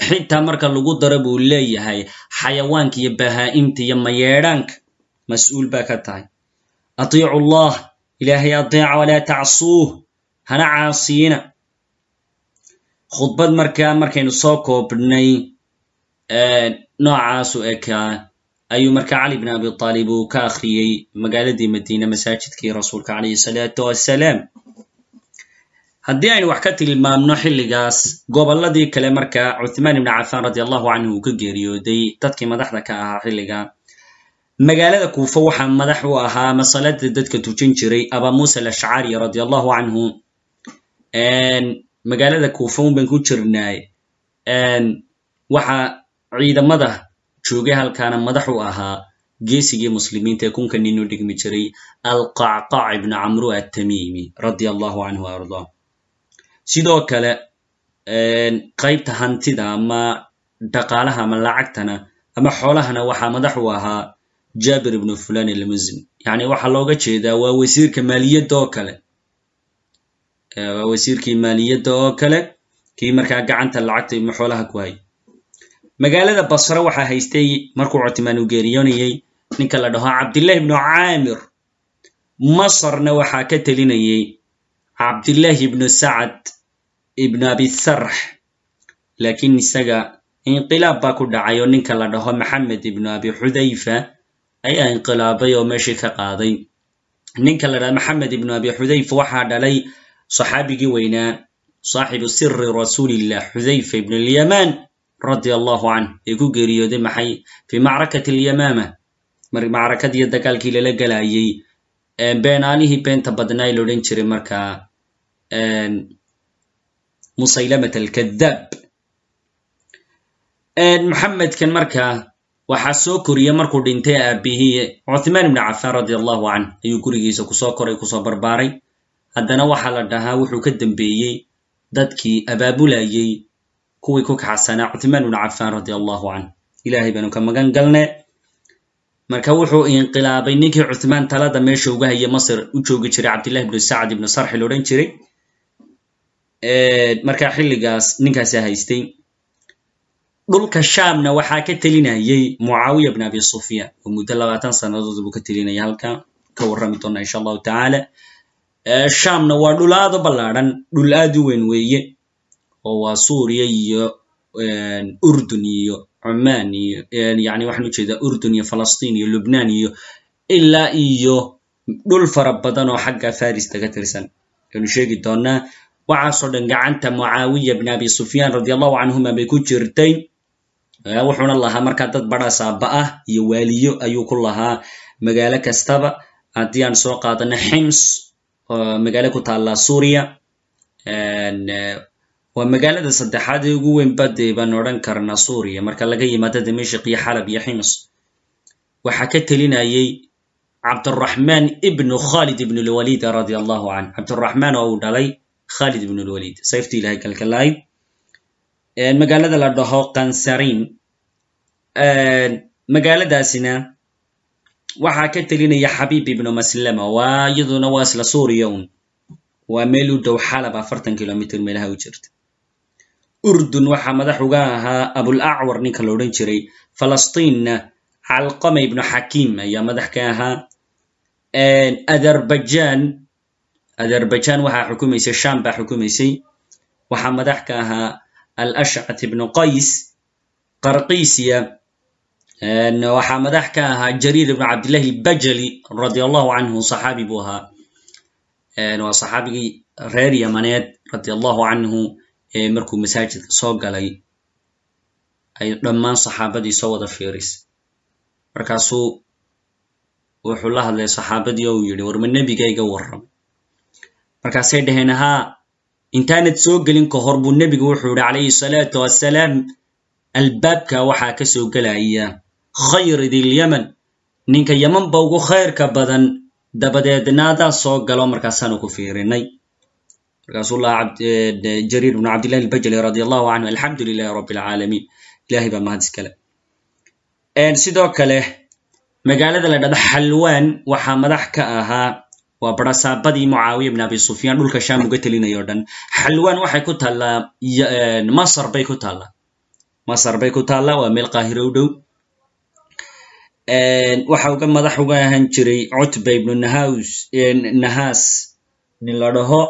Xitaa marka lagu daro buu leeyahay xayawaanka iyo bahaa'imta iyo mayeedhaanka. Mas'uul baa ka tahay. Atiicu allah ilaahay adeeca walaa tacsuuh hana caasiina. Khudbad markaa markaynu soo koobnay noocaasu ekaa ayuu marka cali bn abi aalib uu ka akhriyey magaaladii madiine masaajidkii rasuulka calayhi salaatu wassalaam. Haddii aynu wax ka tilmaamno xilligaas gobolladii kale marka cuthmaan ibni cafaan radi allahu canhu uu ka geeriyooday dadkii madaxda ka ahaa xilliga magaalada kuufa waxaa madax u ahaa masalada dadka tujin jiray aba muusa alashcari radi allahu canhu magaalada kuufa un baan ku jirnaay waxa ciidamada joogay halkaana madax u ahaa geesigii muslimiinta ee kunka nin u dhigmi jiray alqacqac ibnu camru attamimi radi allahu canhu ardah sidoo kale qaybta hantida ama dhaqaalaha ama lacagtana ama xoolahana waxaa madax u ahaa jabir ibnu fulan almusni yani waxaa looga jeedaa waa wasiirka maaliyadda oo kale. Waa wasiirkii maaliyadda oo kale kii markaa gacanta lacagta xoolaha ku hay magaalada basre waxaa haystay markuu cutmaan u geeriyoonayey ninka la dhaho cabdillahi ibnu caamir. Masarna waxaa ka telinayey cabdillahi ibnu sacad ibnu abisarx laakiin isaga inqilaab baa ku dhacay oo ninka la dhaho maxamed ibnu abi xudayfa ayaa inqilaabay oo meeshii ka qaaday. Ninka la dhaho maxamed ibnu abi xudayfa waxaa dhalay saxaabigii weynaa saaxibu siri rasuulillah xudayfa ibnu alyamaan radia allahu canh ee ku geeriyooday maxay? Fii macrakati alyamaama. Macrakadiiyo dagaalkii lala galayey beenaalihii beenta badnaa la odhan jiray markaa musaylamat alkadaab maxamedkan markaa waxaa soo koriya markuu dhintay aabihii cuthmaan ibni cafaan radi allahu canh ayuu gurigiisa ku soo koray ku soo barbaaray. Haddana waxaa la dhahaa wuxuu ka dambeeyey dadkii abaabulayey kuwii ku kaxsanaa cuthmaan ibnu cafaan radi allahu canh ilahay baanu ka magan galne. Marka wuxuu inqilaabay ninkii cuthmaan talada meesha uga haya masr u joogi jiray cabdillahi ibnu sacd ibnu sarxi la odhan jiray. Marka xilligaas ninkaasaa haystay. Dhulka shaamna waxaa ka telinayey mucaawiya bn abi sufyaan oo muddo labaatan sannadood buu ka telinaya halka ka warrami doona insha allahu tacaala shaamna waa dhul aad u ballaadhan dhul aad u weyn weeye oo waa suuriya iyo urdun iyo cumaan iyo yani waxaan u jeedaa urdun iyo falastiin iyo lubnaan iyo ilaa iyo dhul fara badan oo xagga farista ka tirsan. Aynu sheegi doonaa waxaasoo dhan gacanta mucaawiya bn abi sufyaan radi allahu canhuma bay ku jirtay. Wuxuuna lahaa markaa dad badhasaaba ah iyo waaliyo ayuu ku lahaa magaalo kastaba. Haddii aan soo qaadano xims oo magaalo ku taalla suuriya waa magaalada saddexaad ee ugu weyn bade baan odhan karnaa suuriya marka laga yimaado dimashik iyo xalab iyo xims waxaa ka telinayey cabduraxmaan ibnu khalid ibn lwalid radi allahu canh cabduraxmaan oo uu dhalay khalid ibn lwalid sayfti ilahay kalkalahayd magaalada la dhaho kansarin magaaladaasina waxaa ka telinaya xabiib ibnu maslama. Waa iyaduna waa isla suuriya un waa meel u dhow xalab afartan kilomitr meelaha u jirta urdun waxaa madax uga ahaa abulacwar ninka la odhan jiray. Falastiinna calqama ibnu xakiim ayaa madax ka ahaa. Adarbajan azerbaijan waxaa xukumaysay sham baa xukumaysay. Waxaa madax ka ahaa alashcat ibnu qays qarqisiya. Waxaa madax ka ahaa jariir ibnu cabdillahi albajali radia allahu canhu saxaabi buu ahaa. Waa saxaabigii reer yamaneed radia allahu canhu markuu masaajidka soo galay ay dhammaan saxaabadii soo wada fiirisay markaasuu wuxuu la hadlay saxaabadii oo uu yidhi warma nebigayga warram markaasay dhaheen haa intaanad soo gelin ka hor buu nebigu wuxuu yidhi calayhi salaatu wassalaam albaabka waxaa ka soo gelaya khayr idilyaman ninka yamanba ugu khayrka badan dabadeedna adaa soo galo markaasaanu ku fiirinay markaasuu laha jariir bnu cabdillahi albajali radi allahu canhu alxamdu lilahi rabbi alcaalamiin ilahay baa mahad iskale sidoo kale magaalada la dhahdo xalwan waxaa madax ka ahaa waa barasaabadii mucaawiya bn abi sufyaan dhulka sham uga telinaya dhan. Xalwan waxay ku taallaa masr bay ku taallaa masr bay ku taallaa waa meel qaahiro u dhow. Waxa uga madax uga ahan jiray cutba ibnu nahaus nahaas nin la dhaho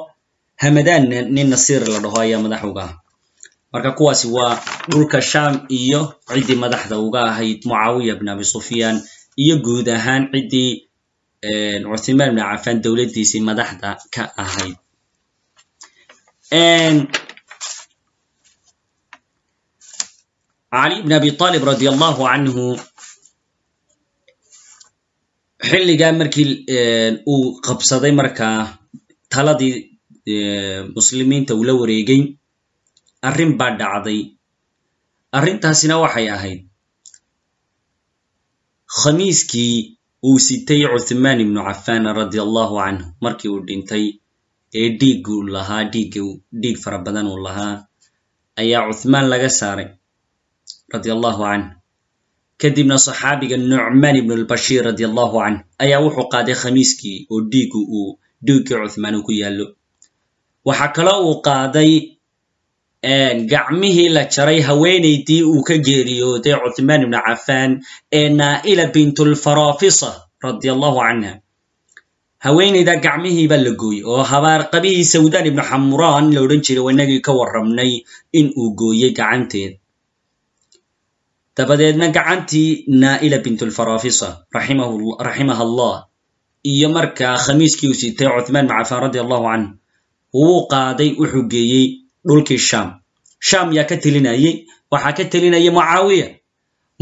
hamadan nin nasiir la dhaho ayaa madax uga aha marka kuwaasi waa dhulka sham iyo ciddii madaxda uga ahayd mucaawiya bn abi sufyaan iyo guud ahaan ciddii cuthmaan ibn cafan dowladdiisii madaxda ka ahayd. Cali bn abi talib radi allahu canhu xilligaa markii uu qabsaday markaa taladii muslimiinta uu la wareegay arrin baa dhacday. Arrintaasina waxay ahayd. Khamiiskii uu sitay cuthmaan ibnu cafan radi allahu canhu markii uu dhintay ee dhiigu lahaa dhiigga dhiig fara badan uu lahaa ayaa cuthmaan laga saaray radi allahu canh kadibna saxaabiga nucmaan ibnu lbashiir radi allahu canh ayaa wuxuu qaaday khamiiskii oo dhiigu uu dhiiggii cuthmaan uu ku yaallo waxaa kaloo uu qaaday gacmihii la jaray haweenaydii uu ka geeriyooday cuthmaan ibnu cafan ee naa'ila bintulfarafisa radi allahu canha haweenayda gacmihiibaa la gooyey oo habaarqabihii sawdan ibnu xamuraan la odhan jiray wanagii ka warramnay in uu gooyey gacanteeda dabadeedna gacantii naa'ila bintulfarafisa raximaha allah iyo markaa khamiiskii uu sitay cuthmaan ibnu cafan radi allahu canhu wuu qaaday wuxuu geeyey dhulkii sham sham yaa ka telinayey waxaa ka telinaya mucaawiya.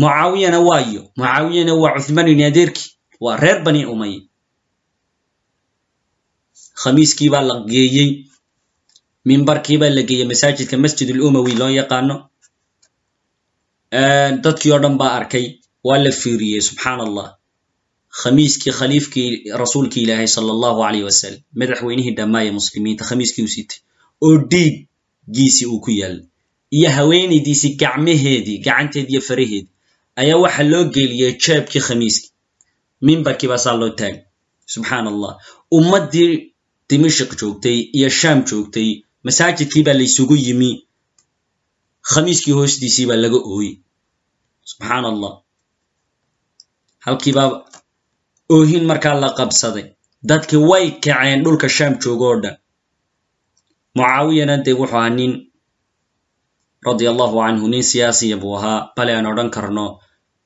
Mucaawiyana waayo mucaawiyana waa cuthmaan ibni adeerki waa reer bani umay khamiiskii baa la geeyey mimbarkii baa la geeyey masaajidka masjid alumawi loo yaqaano. Dadkii oo dhan baa arkay waa la fiiriyey subxaan allah khamiiskii khaliifkii rasuulkii ilaahay sala allahu alayh wasalam madaxweynihii dhammaaya muslimiinta khamiiskii u sitay oo dhiiggiisii uu ku yaallay iyo haweenaydiisii gacmaheedii gacanteedii iyo faraheedii ayaa waxa loo geliyey jeebkii khamiiskii. Mimbarkii saa loo taagay. Subxaan allah ummaddii dimashik joogtay iyo sham joogtay masaajidkii baa laysugu yimi. Khamiiskii hoostiisii baa laga ooyey subxaan allah halkiibaa oohin markaa la qabsaday. Dadkii way kaceen dhulka sham joogo o dhan. Mucaawiyana dee wuxuu ahaa nin radia allahu canhu nin siyaasiya buu ahaa. Bale aan odhan karno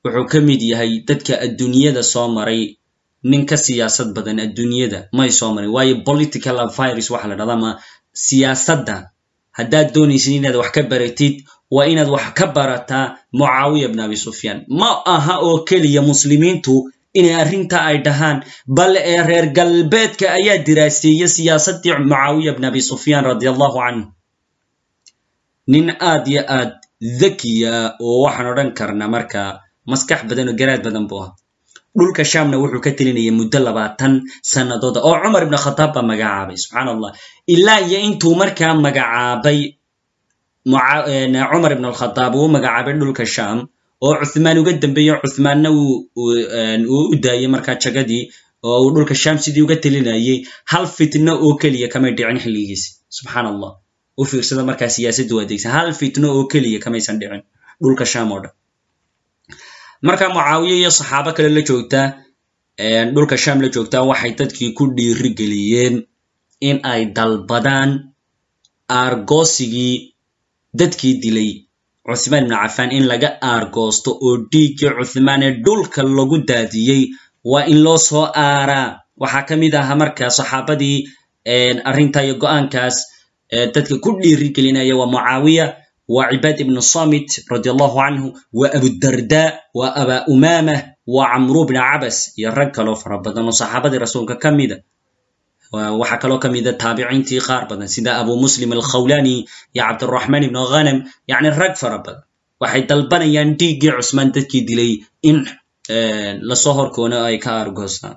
wuxuu ka mid yahay dadka adduunyada soo maray. Nin ka siyaasad badan adduunyada may soo marin waayo political virus waxa la dhahda ma siyaasadda haddaad doonaysid inaad wax ka baratid waa inaad wax ka barataa mucaawiya bn abi sufyaan. Ma aha oo keliya muslimiintu inay arrinta ay dhahaan. Bal ee reer galbeedka ayaa diraaseeyey siyaasaddii mucaawiya bn abi sufyaan radi allahu canhu nin aad yo aad dhakiya oo waxaan odhan karnaa marka maskax badan oo garaad badan buu ahaa. Dhulka shamna wuxuu ka telinayay muddo labaatan sannadooda oo cumar ibn khataab baa magacaabay subxaan allah ilaa iyo intuu markaa magacaabay cumar ibn alkhataab uu magacaabay dhulka sham oo cuthmaan uga dambeeyo cuthmaanna uu u daayey markaa jagadii oo uu dhulka sham sidii uga telinayay hal fitno oo keliya kamay dhicin xilligiisi subxaan allah u fiirsada markaa siyaasaddu adeegsan hal fitno oo keliya kamaysan dhicin dhulka sham oo dhan. Marka mucaawiye iyo saxaabo kale la joogtaa dhulka sham la joogtaa waxay dadkii ku dhiiri geliyeen in ay dalbadaan aargoosigii dadkii dilay cuthmaan ibnu cafaan in laga aargoosto oo dhiiggii cuthmaan ee dhulka lagu daadiyey waa in loo soo aaraa waxaa ka mid ahaa markaa saxaabadii arrinta iyo go'aankaas dadka ku dhiiri gelinaya waa mucaawiya waa cibaad ibnu samit radi allahu canhu waa abudarda waa aba umamah waa camru bna cabas iyo rag kaloo fara badan oo saxaabadii rasuulka ka mida waxaa kaloo ka mida taabiciintii qaar badan sida abu muslim alkhawlani iyo cabduraxmaan ibnu ghanam yacni rag fara badan. Waxay dalbanayaan dhiiggii cusmaan dadkii dilay in la soo horkoono ay ka argoostaan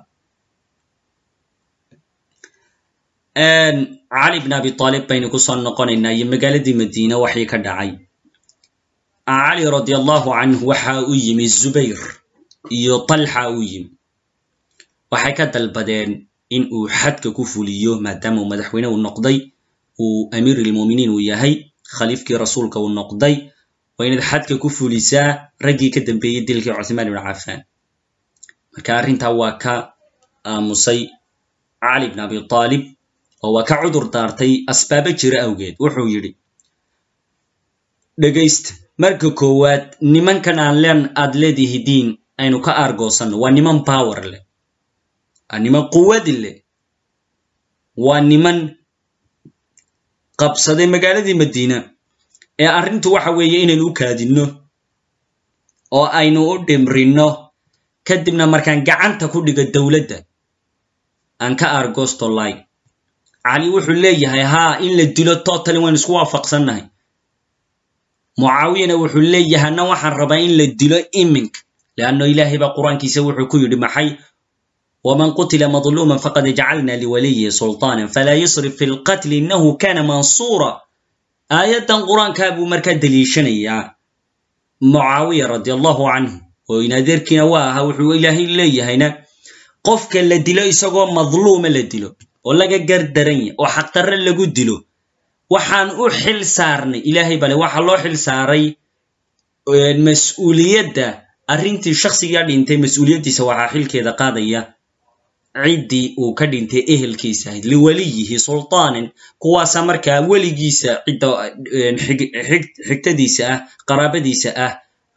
cali bn abi aalib baynu ku soo noqonaynaa iyo magaaladii madiina waxii ka dhacay. Cali radi allahu canhu waxa u yimi zubayr iyo talxa u yimi. Waxay ka dalbadeen in uu xadka ku fuliyo maadaama uu madaxweyne uu noqday uu amiir ilmuminiin uu yahay khaliifkii rasuulka uu noqday waa inaad xadka ku fulisaa raggii ka dambeeyey dilkii cuthmaan ibn cafaan. Marka arrintaa waa ka aamusay cali bn abi aalib oo waa ka cudur daartay asbaabo jira awgeed. Wuxuu yidhi dhegaysta marka koowaad nimankan aan leen aad leedihidiin aynu ka aargoosanno. Waa niman power leh waa niman quwadi leh waa niman qabsaday magaaladii madiina. Ee arrintu waxa weeye inaynu u kaadinno oo aynu u dhimrinno. Kadibna markaan gacanta ku dhigo dowladda aan ka aargoosto lay cali wuxuu leeyahay haa in la dilo totally waynu isku waafaqsannahay. Mucaawiyana wuxuu leeyahay na waxaan rabaa in la dilo iminka leanno ilaahay baa qur'aankiisa wuxuu ku yidhi maxay waman qutila madluuman faqad jacalna liwaliyi sulطaanan falaa yusrif fi lqatli innahu kana mansuura aayaddan qur'aankaa buu markaa deliishanayaa. Mucaawiya radi allahu canhu oo in adeerkiina waa ahaa wuxuu ilaahay leeyahayna qofka la dilo isagoo madluuma la dilo oo laga gardaran yahy oo xaqdarre lagu dilo waxaan u xil saarnay. Ilaahay bale waxaa loo xil saaray mas'uuliyadda arrintii shakhsigaa dhintay mas'uuliyaddiisa waxaa xilkeeda qaadaya ciddii uu ka dhintay ehelkiisa ahayd liwaliyihi sultaanin kuwaasa markaa weligiisa cidda xigtadiisa ah qaraabadiisa ah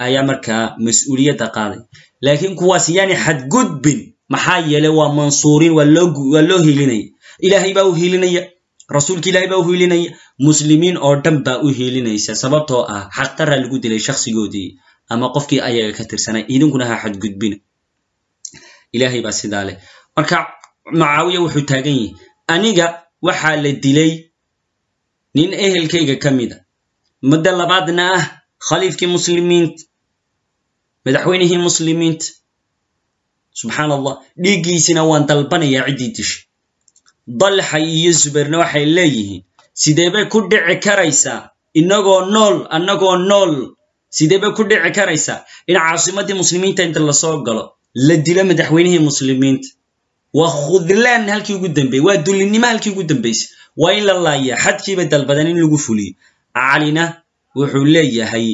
ayaa markaa mas'uuliyadda qaaday. Laakiin kuwaas yaani xadgudbin maxaa yeele waa mansuuriin waa loo hiilinaya ilaahay baa u hiilinaya rasuulka ilahay baa u hiilinaya muslimiin oo dhan baa u hiilinaysa sababtoo ah xaqdaraa lagu dilay shakhsigoodii ama qofkii ayaga ka tirsanay idinkuna ha xadgudbina ilaahay baa sidaa leh marka mucaawiya wuxuu taagan yahi aniga waxaa la dilay nin ehelkayga ka mida muddo labaadna ah khaliifkii muslimiinta madaxweynihii muslimiinta subxaan allah dhiiggiisina waan dalbanayaa ciddii dishay. Dalxa iyo zubayrna waxay leeyihiin sidee bay ku dhici karaysaa? Inagoo nool annagoo nool. Sidee bay ku dhici karaysaa? In caasimadii muslimiinta inta la soo galo la dilo madaxweynihii muslimiinta waa khudlaan halkii ugu dambeyey waa dullinimo halkii ugu dambaysay waa in la laayaa. Xadkiiba dalbadan in lagu fuliyo calina wuxuu leeyahay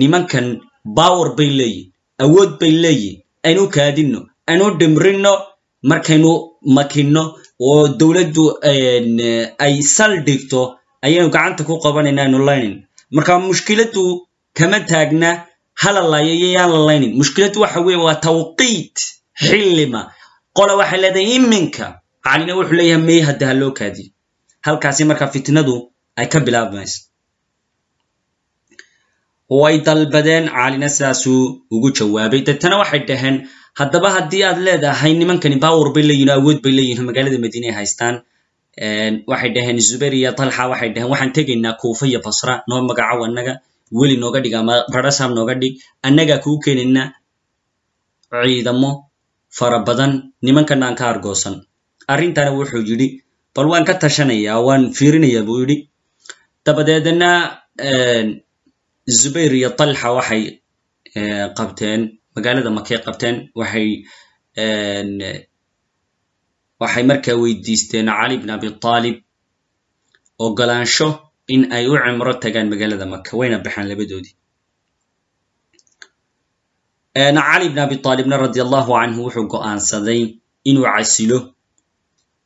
nimankan bawer bay leeyihiin awood bay leeyihiin aynu kaadinno aynu dhimrinno markaynu makinno oo dowladdu ay sal dhigto ayaynu gacanta ku qabanayna aynu laynayn marka mushkiladdu kama taagna hala laayo iyo yaan la laynin. Mushkiladdu waxa weeye waa tawqiit xillima qola waxay leedahay iminka. Calina wuxuu leeyahay mey hadda ha loo kaadiyo halkaasi marka fitnadu ay ka bilaabmaysa way dalbadeen calina sidaasuu ugu jawaabay. Deetana waxay dhaheen haddaba haddii aad leedahay nimankani bawer bay leeyihiin awood bay leeyihiin magaalada madiine ay haystaan. Waxay dhaheen zubayr iyo talxa waxay dhaheen waxaan tegaynaa kuufa iyo basra noo magacow annaga weli nooga dhig ama rarasam nooga dhig annagaa kuu keenayna ciidamo fara badan nimankana aan ka argoosan. Arrintana wuxuu yidhi bal waan ka tashanayaa waan fiirinayaa buu yidhi. Dabadeedna zubayr iyo talxa waxay qabteen magaalada makey qabteen waxay waxay markaa weydiisteen cali bn abi aalib ogolaansho in ay u cimro tagaan magaalada maka wayna baxeen labadoodii cali bn abi aalibna radi allahu canhu wuxuu go'aansaday inuu casilo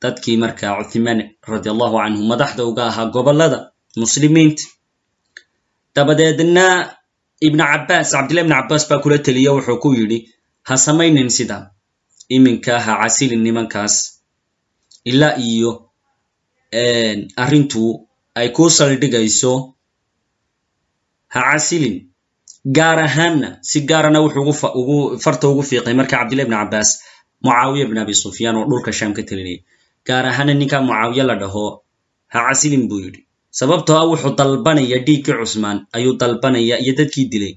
dadkii markaa cuthmaan radi allahu canhu madaxda uga ahaa gobollada muslimiinta. Dabadeedna ibnu cabbaas cabdillahi ibnu cabbaas baa kula teliya wuxuu ku yidhi ha samaynin sidaa iminka ha casilin nimankaas ilaa iyo arrintu ay ku saldhigayso ha casilin gaar ahaanna si gaarana wuxuu farta ugu fiiqay marka cabdillahi ibnu cabbaas mucaawiya ibn abi sufyaan oo dhulka shaam ka telinaya gaar ahaana ninkaa mucaawiye la dhaho ha casilin buu yidhi. Sababtoo ah wuxuu dalbanaya dhiiggii cusmaan ayuu dalbanaya iyo dadkii dilay.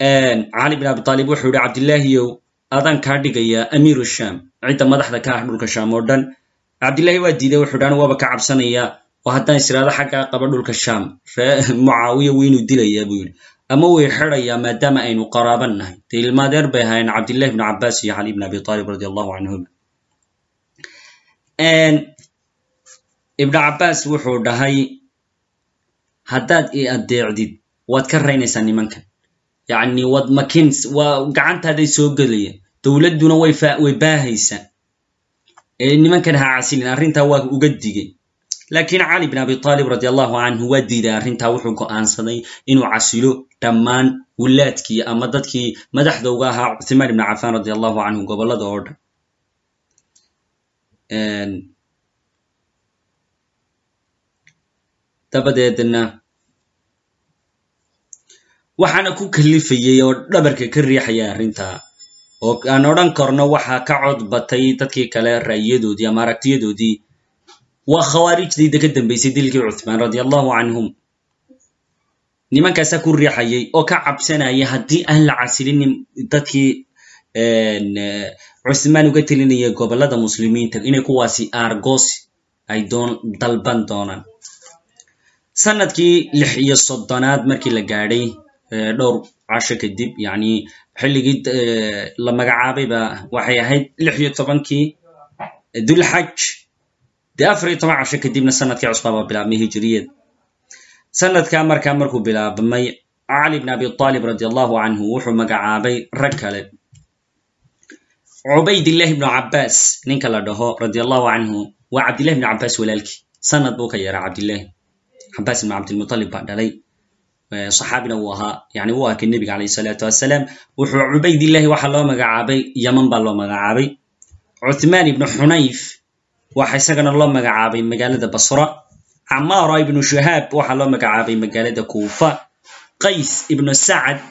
Cali bin abi taalib wuxuu yihi cabdillaahiyow adaan kaa dhigayaa amiiru shaam. Cidda madaxda ka ah dhulka shaam oo dhan. Cabdillahi waa diiday wuxuu dhan waaba ka cabsanaya oo haddaan israado xaggaa qaba dhulka shaam. Ree mucaawiya wiinuu dilayaa buu yidhi. Ama way xirayaa maadaama aynu qaraaban nahay. Dee ilmaadeer bay ahaayeen cabdillahi ibnu cabbaas iyo cali ibn abi taalib radi allahu canhuma ibnu cabbaas wuxuu dhahay haddaad i addeecdid waad ka raynaysaa nimankan. Yacni wad makins waa gacantaaday soo gelaya dowladduna way baahaysaa nimankan ha casilin arrintaa waa uga digay laakiin cali bin abi taalib radi allahu canhu waa diiday arrintaa wuxuu go'aansaday inuu casilo dhammaan wilaadkii ama dadkii madaxda uga ahaa cuthmaan ibn cafaan radi allahu canhu gobollada oo dhan dabadeedna waxaana ku kalifayey oo dhabarka ka riixaya arrintaa. Oo aan odhan karno waxaa ka cod batay dadkii kale ra'yiyadoodii ama aragtiyadoodii waa khawaarijdiida ka dambaysay dilkii cuthmaan radi allahu canhum nimankaasaa ku riixayay oo ka cabsanaya haddii aan la casilinin dadkii cuthmaan uga telinaya gobollada muslimiinta inay kuwaasi aargoosi ay dalban doonaan. Sanadkii lix iyo soddonaad markii la gaadhay dhowr casho kadib yacni xilligii la magacaabayba waxay ahayd lix iyo tobankii dulxaj dee afar iyo toban casho kadibna sannadkii cusbaa baa bilaabmay hijiriyada sanadkaa markaa markuu bilaabmay cali bn abi taalib radi allahu canhu wuxuu magacaabay rag kale cubaydillahi bnu cabbaas ninka la dhaho radi allahu canhu waa cabdillahi bnu cabbaas walaalkii sanad buu ka yaraa cabdillahi cabbaas ibnu cabdilmutalib baa dhalay saxaabina wuu ahaa yani wuu arkay nebiga calayh salaatu wassalaam wuxuu cubaydillahi waxaa loo magacaabay yaman baa loo magacaabay cuthmaan ibnu xunayf waxa isagana loo magacaabay magaalada basra. Camaara ibnu shahaab waxaa loo magacaabay magaalada kuufa. Qays ibnu sacad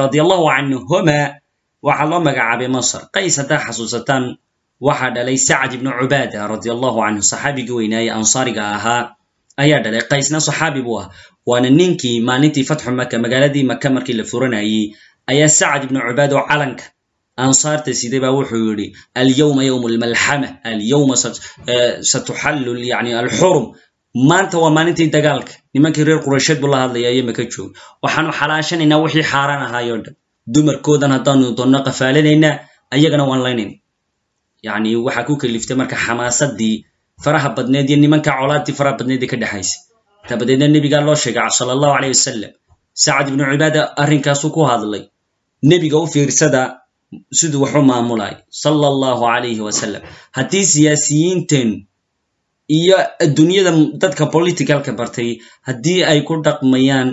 radi allahu canhuma waxaa loo magacaabay masr qays haddaa xasuusataan waxaa dhalay sacad ibnu cubaada radi allahu canhu saxaabigii weynaaye ansaariga ahaa ayaa dhalay qaysna saxaabi buu ah waana ninkii maalintii fatxu maka magaaladii maka markii la furanayey ayaa sacad ibnu cubaad oo calanka ansaarta sidee baa wuxuu yidhi alyawma yowm lmalxama alyawma satuxallu yani alxurum maanta waa maalintii dagaalka. Nimankii reer quraysheed buu la hadlaya iyo maka joog waxaanu xalaashanaynaa wixii xaaraan ahaayoo dhan dumarkoodan haddaanu doonno qafaalanaynaa ayagana waan laynayna yani waxaa ku kaliftay marka xamaasadii faraha badneed iyo nimanka colaadii faraha badneed ee ka dhexaysa dabadeedna nebigaa loo sheegay sala allahu aleyh wasalam sacad ibnu cibaada arrinkaasuu ku hadlay. Nebiga u fiirsada siduu wax u maamulay sala allahu alayhi wasalam haddii siyaasiyiinteen iyo adduunyada dadka politicalka bartay haddii ay ku dhaqmayaan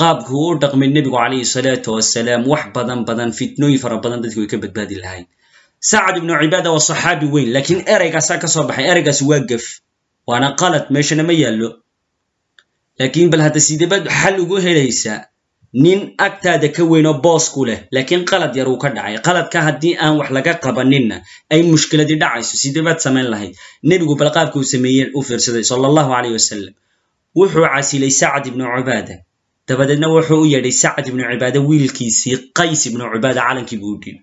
qaabku u dhaqmay nebigu calayhi salaatu wasalaam wax badan badan fitnooyin fara badan dadki way ka badbaadi lahayd. Sacad ibnu cibaada waa saxaabi weyn laakiin ereygaasaa ka soo baxay ereygaasi waa gef waana qalad meeshana ma yaallo. Laakiin bal hadda sideebad xal ugu helaysaa nin agtaada ka weyn oo boos ku leh laakiin qalad yar uu ka dhacay. Qaladka haddii aan wax laga qabaninna ay mushkiladii dhacayso sideebaad samayn lahayd. Nebigu bal qaabka uu sameeyey u fiirsaday sala allahu caleyh wasalam wuxuu casilay sacad ibnu cubaada. Dabadeedna wuxuu u yeedhay sacad ibnu cibaada wiilkiisii qays ibnu cubaada calankii buu u dhiibay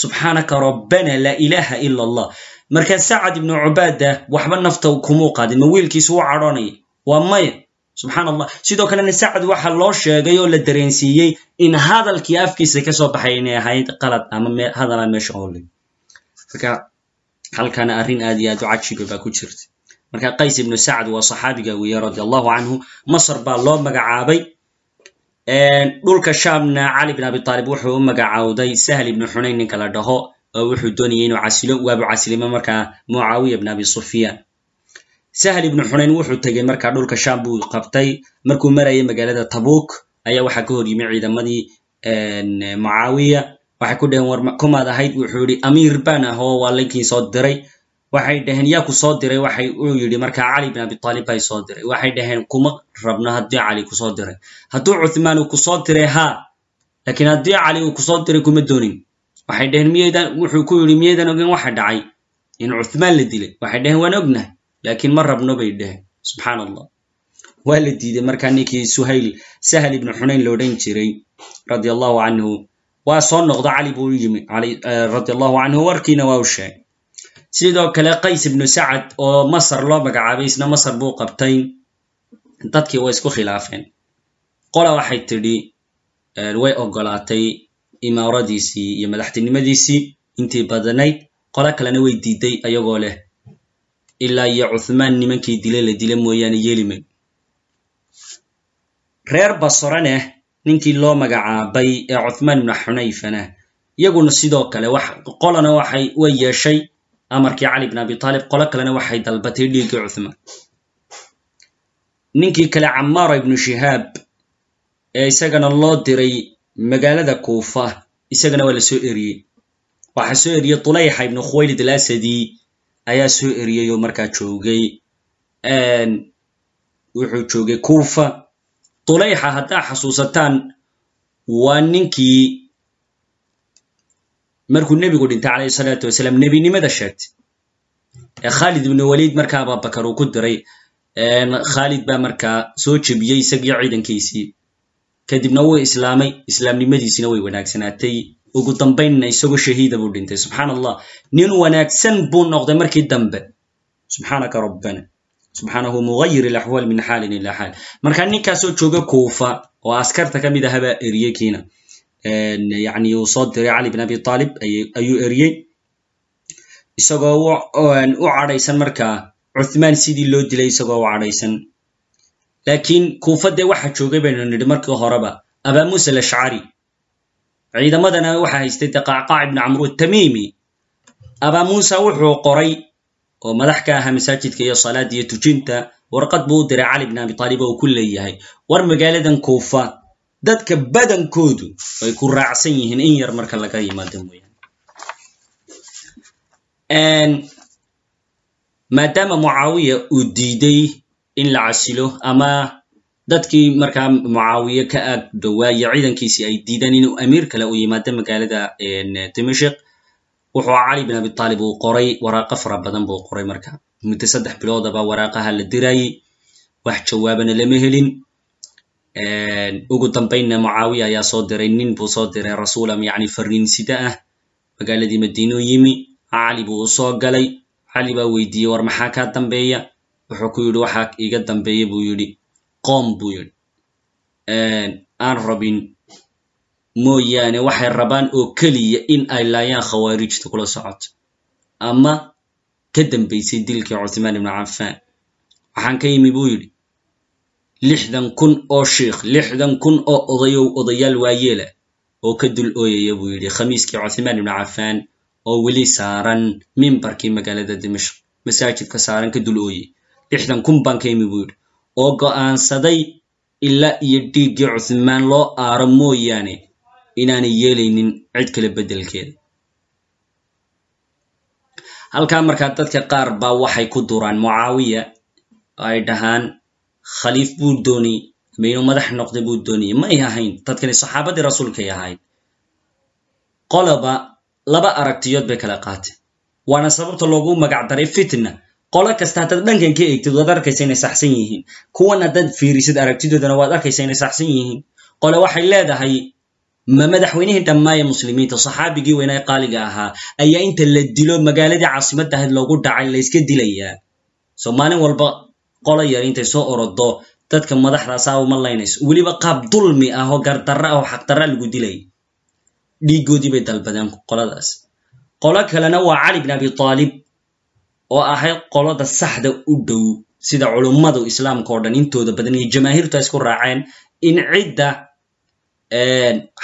subxaanaka rabbana laa ilaaha ila allah. Markaa sacad ibnu cubaada waxba nafta kumuu qaadin ma wiilkiisu u cadhoonaya waa maya subxaan sidoo kalena sacad waxa loo sheegay oo la dareensiiyey in hadalkii afkiisa ka soo baxay inay ahayd qalad ama hadalaan meesha oolay marka halkana arrin aad iyo aad u cajiiba baa ku jirta marka qays ibnu sacad waa saxaabiga weeye radi allahu canhu masr baa loo magacaabay. Dhulka shaamna cali bin abi taalib wuxuu u magacaawday sahl ibnu xunayn ninka la dhaho oo wuxuu doonayay inuu casilo waabu casilima markaa mucaawiya bn abi sufyaan sahl ibnu xunayn wuxuu tegey markaa dhulka sham buu qabtay. Markuu marayay magaalada tabuk ayaa waxaa ka hor yimi ciidamadii mucaawiya waxay ku dhaheen war ahayd wuxuu yihi amiir baan ah oo waa lankii soo diray. Waxay dhaheen yaa ku soo diray? Waxay uu yidhi markaa cali bin abi taalib bay soo diray. Waxay dhaheen kuma rabno haddii cali ku soo diray. Hadduu cuthmaan uu ku soo diray haa laakiin haddii cali uu ku soo diray kuma doonin. Waxay dhaheen miyaydan wuxuu ku yidhi miyaydan ogen waxa dhacay in cuthmaan la dilay. Waxay dhaheen waan ognahay laakiin ma rabno bay dhaheen subxaan allah waa la diiday markaa ninkii suhayl sahal ibnu xunayn lo odhan jiray radi allahu canhu waa soo noqdo cali buu yimi radi allahu canhu warkiina waa u sheegay sidoo kale qays ibnu sacad oo masar loo magacaabay isna masar buu qabtay dadkii way isku khilaafeen qola waxay tidhi way ogolaatay imaaradiisii iyo madaxtinimadiisii intii badanayd qola kalena way diiday ayagoo leh ilaa iyo cuthmaan nimankii dile la dila mooyaane yeelimayn reer basoraneh ninkii loo magacaabay ee cuthmaan ibnu xunayfana iyaguna sidoo kale qolana waxay way yeeshay amarkii cali bn abi taalib qolo kalena waxay dalbatay dhiiggii cuthmaan ninkii kale camaara ibnu shihaab ee isagana loo diray magaalada kuufa isagana waa la soo eriyey. Waxaa soo eriyey tulayxa ibnu khuwaylid alasadi ayaa soo eriyey oo markaa joogay wuxuu joogay kuufa. Tulayxa haddaa xasuusataan waa ninkii markuu nebigu dhintay calayhi salaatu wasalaam nebinimada sheegtay. Ee khaalid ibnu waliid markaa ababakar uu ku diray. Khaalid baa markaa soo jebiyey isagii ciidankiisii. Kadibna wuu islaamay islaamnimadiisina way wanaagsanaatay ugu dambaynna isagoo shahiida buu dhintay. Subxaan allah nin wanaagsan buu noqday markii dambe. Subxaanaka rabbana. Subxaanahu mugayir ilaxwaal min xaalin ila xaal marka ninkaasoo jooga kuufa oo askarta ka mid ahabaa eriyey kiina. Yani uu soo diray cali bin abi taalib ayuu eriyey. Isagoo u cadhaysan markaa cuthmaan sidii loo dilay isagoo u cadhaysan. Laakiin kuufa dee waxa joogay baynu nidhi markii horeba abaa muusa alashcari ciidamadana waxa haystay dee qacqaac ibnu camru tamimi abaa muusa wuxuu qoray oo madax ka ahaa masaajidka iyo salaada iyo tujinta warqad buu u diray cali bin abi taalib oo ku leeyahay war magaaladan kuufa dadka badankoodu ay ku raacsan yihiin in yar marka laga yimaado mooyaane. Maadaama mucaawiya uu diiday in la casilo ama dadkii markaa mucaawiye ka ag dhowaaye ciidankiisii ay diidaan inuu amiir kale u yimaado magaalada dimashik wuxuu cali bin abi taalib uu qoray waraaqo fara badan buu qoray marka. Muddo saddex biloodaba waraaqaha la dirayey wax jawaabana lama helin. Ugu dambaynna mucaawiya ayaa soo diray nin buu soo diray rasuulam yacni fariin sida ah magaaladii madiino yimi. Cali buu u galay. Cali baa weydiiyey war maxaa kaa dambeeya? Wuxuu ku yidhi waxaa iga dambeeya buu yidhi qoom buu yidhi. Aan rabin mooyaane waxay rabaan oo keliya in ay laayaan khawaarijta kula socoto ama ka dambaysay dilkii cuthmaan ibnu cafaan. Waxaan ka yimi buu yidhi lixdan kun oo shiikh lixdan kun oo odayow odayaal waayeela oo ka dul ooyaya buu yidhi khamiiskii cuthmaan ibnu cafaan oo weli saaran mimbarkii magaalada dimashq masaajidka saaran ka dul ooyey lixdan kun baan ka yimi buu yidhi oo go'aansaday ilaa iyo dhiiggii cuthmaan loo aaro mooyaane inaanay yeelaynin cid kale beddelkeeda halkaa markaa dadka qaar baa waxay ku duraan. Mucaawiya oo ay dhahaan khaliif buu doonay ama inuu madax noqday buu doonayay may ahayn dadkani saxaabadii rasuulkay ahayd. Qoloba laba aragtiyood bay kala qaateen waana sababta loogu magac daray fitna qolo kasta haddaad dhankan ka eegtid waad arkaysa inay saxsan yihiin. Kuwan haddaad fiirisid aragtidoodana waad arkaysa inay saxsan yihiin. Qole waxay leedahay ma madaxweynihii dhammaaye muslimiinta? Saxaabigii weynaa qaaliga ahaa ayaa inta la dilo magaaladii caasimadda ahayd loogu dhacay layska dilayaa. So maalin walba qolo yar intay soo orodo dadka madaxdaasaa uma laynayso. Weliba qaab dulmi ah oo gardarra ah oo xaqdarra lagu dilay. Dhiigoodii bay dalbadeen qoladaas. Qolo kalena waa cali bin abi taalib oo ahayd qolada saxda u dhow sida culummadu islaamka oo dhan intooda badan iyo jamaahiirtu ay isku raaceen in cidda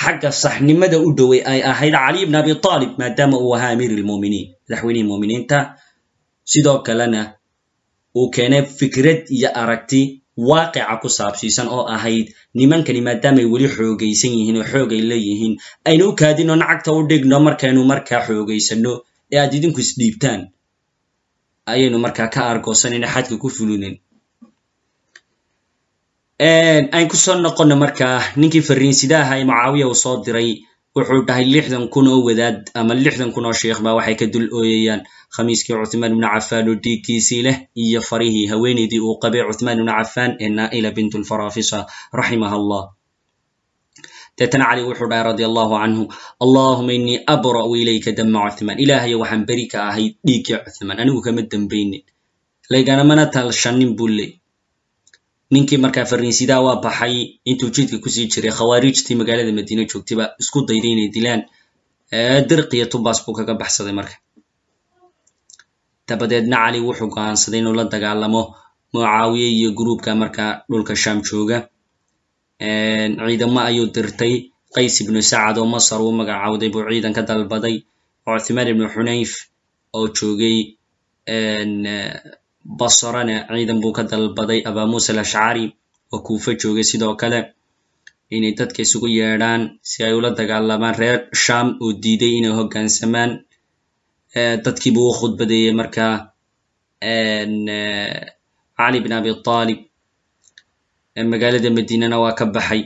xagga saxnimada u dhowey ay ahayd caliy bn abi aalib maadaama uu ahaa amiir lmuminiin madaxweynihii muminiinta. Sidoo kalena uu keenay fikrad iyo aragti waaqica ku saabsiisan oo ahayd nimankani maadaamay weli xoogaysan yihiin oo xoog ay leeyihiin. Aynu u kaadino nacagta u dhigno markaynu markaa xoogaysano ee aad idinku isdhiibtaan ayaynu markaa ka argoosanayna xadka ku fulinayn ayn ku soo noqono markaa ninkii fariinsidaha ee mucaawiya uu soo diray wuxuu dhahay lixdan kun oo wadaad ama lixdan kun oo sheikh ba waxay ka dul ooyayaan. Khamiiskii cuthmaan ibnu cafaan oo dhiiggiisii leh iyo farihii haweenaydii uu qabay cuthmaan ibnu cafaan ee naa'ila bint lfarafisa raximaha allah deetana cali wuxuu dhahay radi allahu canhu allahuma inii abra'u ilayka dama cuthmaan ilaahayo waxaan beri ka ahay dhiiggii cuthmaan anigu kama dambaynin. Layganamana talshanin buu ley ninkii markaa fariinsidaa waa baxay intuu jidka ku sii jiray khawaarijtii magaalada madiine joogtayba isku dayday inay dilaan dirqiya tubas buu kaga baxsaday marka dabadeedna cali wuxuu go'aansaday inuu la dagaalamo mucaawiye iyo gruubka markaa dhulka sham jooga ciidamo ayuu dirtay. Qays ibnu sacad oo masar uu magacawday buu ciidan ka dalbaday. Cuthmaan ibnu xunayf oo joogay basrana ciidan buu ka dalbaday. Aba musa alashcari oo kuufa joogay sidoo kale. Inay dadka isugu yeedhaan si ay ula dagaalamaan reer sham oo diiday inay hoggaansamaan dadkiibuu u khudbadeeyey markaa. Cali bin abi aalib magaalada madiinana waa ka baxay.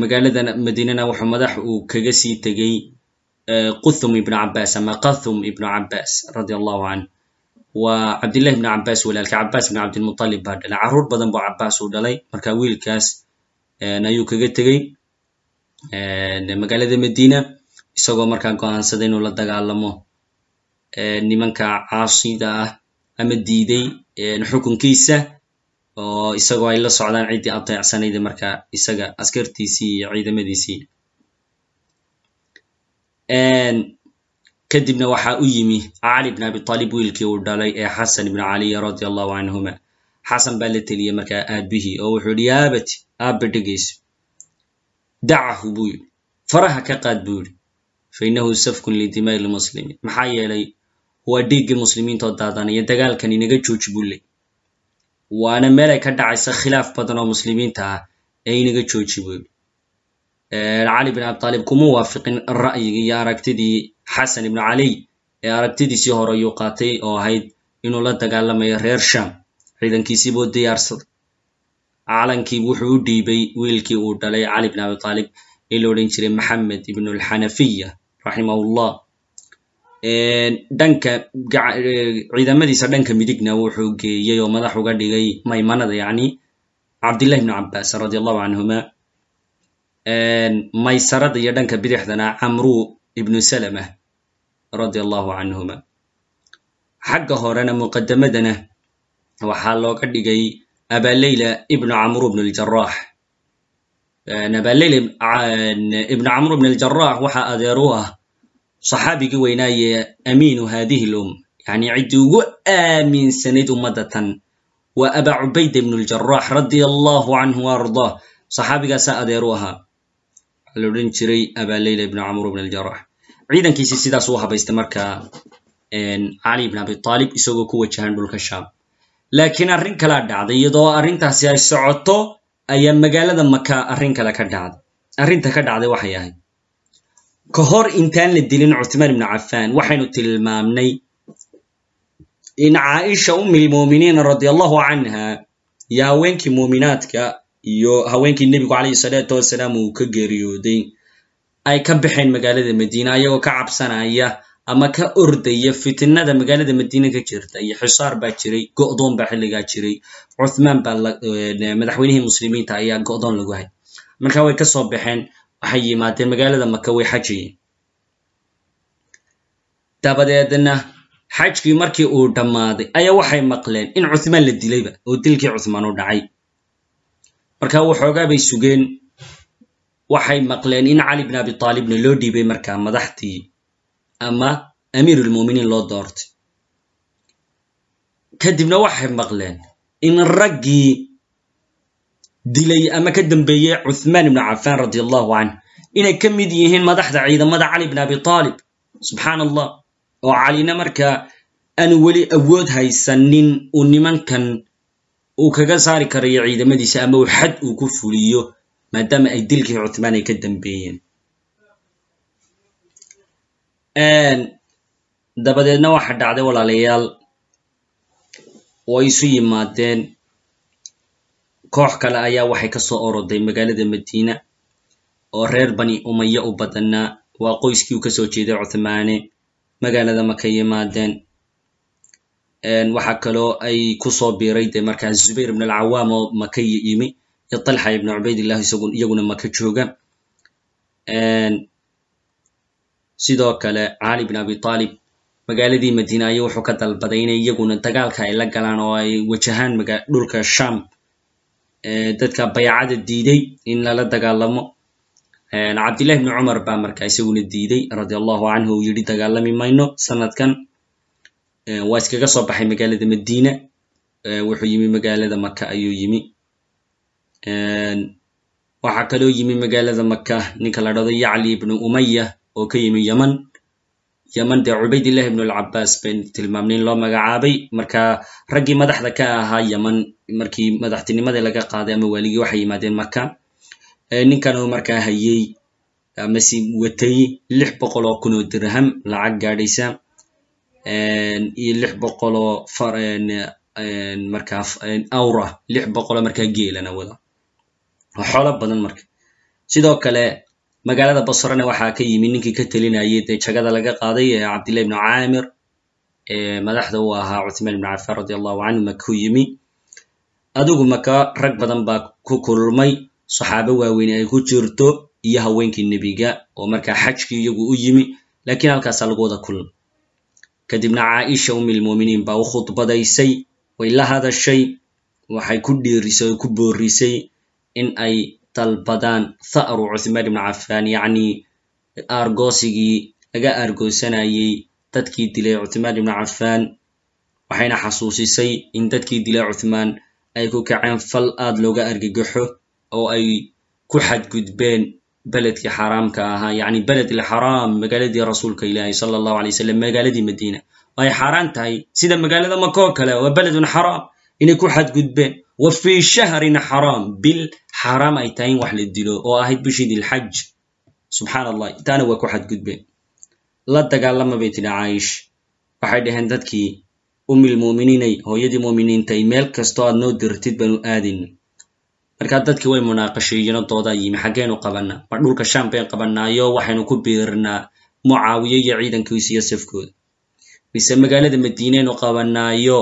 Magaalada madiinana wuxuu madax uu kaga sii tegey quthum ibnu cabaas ama qathum ibnu cabaas radi allahu canh waa cabdillahi ibnu cabaas walaalka. Cabaas ibn cabdilmutalib baa dhalay. Carruur badan buu cabaas uu dhalay. Marka wiilkaas ayuu kaga tegey magaalada madiina isagoo markaa go'aansaday inuu la dagaalamo nimanka caasida ah ama diiday xukunkiisa oo isagoo ay la socdaan ciddii ateecsanayda markaa isaga askartiisii iyo ciidamadiisii. Kadibna waxa u yimi cali bn abi aalib wiilkii uu dhalay ee xasan ibnu caliy radi allahu canhuma xasan baa la teliyey markaa aabihii oo wuxuu yihi yaabati aabba dhegayso. Dacahu buu yidhi. Faraha ka qaad buu yidhi. Fainahu safkun lidimaa'i lmuslimiin maxaa yeelay waa dhiiggii muslimiintoo daadanaya dagaalkan inaga jooji buu ley waana meel ay ka dhacaysa khilaaf badan oo muslimiinta ah ee inaga jooji yidhi cali bin abi aalib kuma waafiqin ra'yigii iyo aragtidii xasan ibnu caliy ee aragtidiisii hore ayuu qaatay oo ahayd inuu la dagaalamayo reer sham ciidankiisiibuu diyaarsaday calankii wuxuu u dhiibay wiilkii uu dhalay cali bin abi aalib ee la odhan jiray maxamed ibnu alxanafiya raximahullah dhanka ciidamadiisa dhanka midigna wuxuu geeyey oo madax uga dhigay maymanada yacni cabdillahi ibnu cabaas radi allahu canhuma maysarada iyo dhanka bidixdana camru ibnu salama radi allahu canhuma xagga horena muqadamadana waxaa looga dhigay abaleyla ibnu camru bn ljarax abaleyla ibnu camru bn ljarax waxaa adeer u ah saxaabigii weynaaye amiinu hadihi lum yani ciddii ugu aaminsanayd ummadda tan waa aba cubayda ibnu ljarax radia allahu canhu ardah saxaabigaasaa adeer u ahaa. Waxaa la odhan jiray abaleyla ibnu camru bn ljarax ciidankiisi sidaas uu habaystay markaa cali ibn abi aalib isagoo ku wajahan dhulka sham laakiin arrin kalaa dhacday iyadoo arrintaasi ay socoto ayaa magaalada maka arrin kale ka dhacday. Arrinta ka dhacday waxay ahayd ka hor intaan la dilin cuthmaan ibnu cafaan waxaynu tilmaamnay in caaisha umilmuminiin radi allahu canha iyo haweenkii muuminaadka iyo haweenkii nebigu calayhi salaatu wasalaam uu ka geeriyooday ay ka baxeen magaalada madiina ayagoo ka cabsanaya ama ka ordaya fitnada magaalada madiina ka jirta iyo xisaar baa jiray go'doon baa xilligaa jiray. Cuthmaan baa madaxweynihii muslimiinta ayaa go'doon lagu hay marka way ka soo baxeen waxay yimaadeen magaalada maka way xajiyeen dabadeedna xajkii markii uu dhammaaday ayaa waxay maqleen in cuthmaan la dilayba oo dilkii cuthmaan u dhacay. Marka waxoogaa bay sugeen waxay maqleen in cali bin abi aalibna loo dhiibay markaa madaxtii ama amiirulmuminiin loo doortay. Kadibna waxay maqleen in raggii dilay ama ka dambeeyey cuthmaan ibnu cafaan radi allahu canh inay ka mid yihiin madaxda ciidamada cali bn abi aalib subxaan allah oo calina markaa aanu weli awood haysanin uu nimankan uu kaga saari karayo ciidamadiisa ama uu xad uu ku fuliyo maadaama ay dilkii cuthmaan ay ka dambeeyeen. Dabadeedna waxa dhacday walaalayaal. Oo isu yimaadeen koox kale ayaa waxay ka soo oroday magaalada madiina oo reer bani umaya u badanaa. Waa qoyskii uu ka soo jeeday cuthmaane magaalada maka yimaadeen waxaa kaloo ay ku soo biiray dee markaa zubayr ibn alcawaam oo maka yimi iyo talxa ibn cubaydillah iyaguna maka jooga sidoo kale cali bn abi aalib magaaladii madiina ayo wuxuu ka dalbaday inay iyaguna dagaalka ay la galaan oo ay wajahaan dhulka sham dadka baycada diiday in lala dagaalamo. Cabdillahi bni cumar baa markaa isaguna diiday radi allahu canhu uu yidhi dagaalami mayno sanadkan. Waa iskaga soo baxay magaalada madiina. Wuxuu yimi magaalada maka ayuu yimi. Waxaa kaloo yimi magaalada maka ninka la dhado yacli ibnu umaya oo ka yimi yeman yeman dee cubaydillahi ibnu alcabaas bayn tilmaamnay in loo magacaabay. Marka raggii madaxda ka ahaa yeman markii madaxtinimadii laga qaaday ama waaligii waxay yimaadeen maka ninkanuu markaa hayey amase watay lix boqol oo kun oo dirham lacag gaadhaysa iyo lix boqoloo markaa awra lix boqoloo markaa geelana wada. Xoolo badan marka. Sidoo kale magaalada basrana waxaa ka yimi ninkii ka telinayay dee jagada laga qaaday ee cabdillahi ibnu caamir. Madaxda uu ahaa cuthmaan ibnu cafaan radi allahu canhu maku yimi. Adigu maka rag badan baa ku kulmay saxaabo waaweyne ay ku jirto iyo haweenkii nebiga oo markaa xajkii iyagu u yimi lakiin halkaasaa lagu wada kulmay kadibna caaisha umilmuminiin baa u khudbadaysay way la hadashay waxay ku dhiirisay oo ku boorisay in ay dalbadaan tha'ru cuthmaan ibnu cafaan yacni aargoosigii laga aargoosanayey dadkii dilay cuthmaan ibnu cafaan waxayna xasuusisay in dadkii dilay cuthmaan ay ku kaceen fal aad looga argagaxo oo ay ku xadgudbeen beledkii xaraamka ahaa yacni beled ilxaraam magaaladii rasuulka ilaahi sala allahu alay wasalam magaaladii madiina. Oo ay xaaraan tahay sida magaalada maka oo kale waa beledun xaraam inay ku xadgudbeen wa fii shahrin xaraam bil xaaraam ay tahay in wax la dilo oo ahayd bishii dilxaj subxaan allah taana waa ku xadgudbeen la dagaalama bay tidhi caayish waxay dhaheen dadkii umil muuminiinay hooyadii muuminiintay meel kastoo aad noo dirtid baanu aadayna markaa dadkii way munaaqasheeyeenoo doodaa yimi xaggeenu qabanaa ma dhulka sham bayn qabanaayo waxaynu ku biirnaa mucaawiye iyo ciidankiisa iyo safkooda. Mise magaalada madiineynu qabanaayo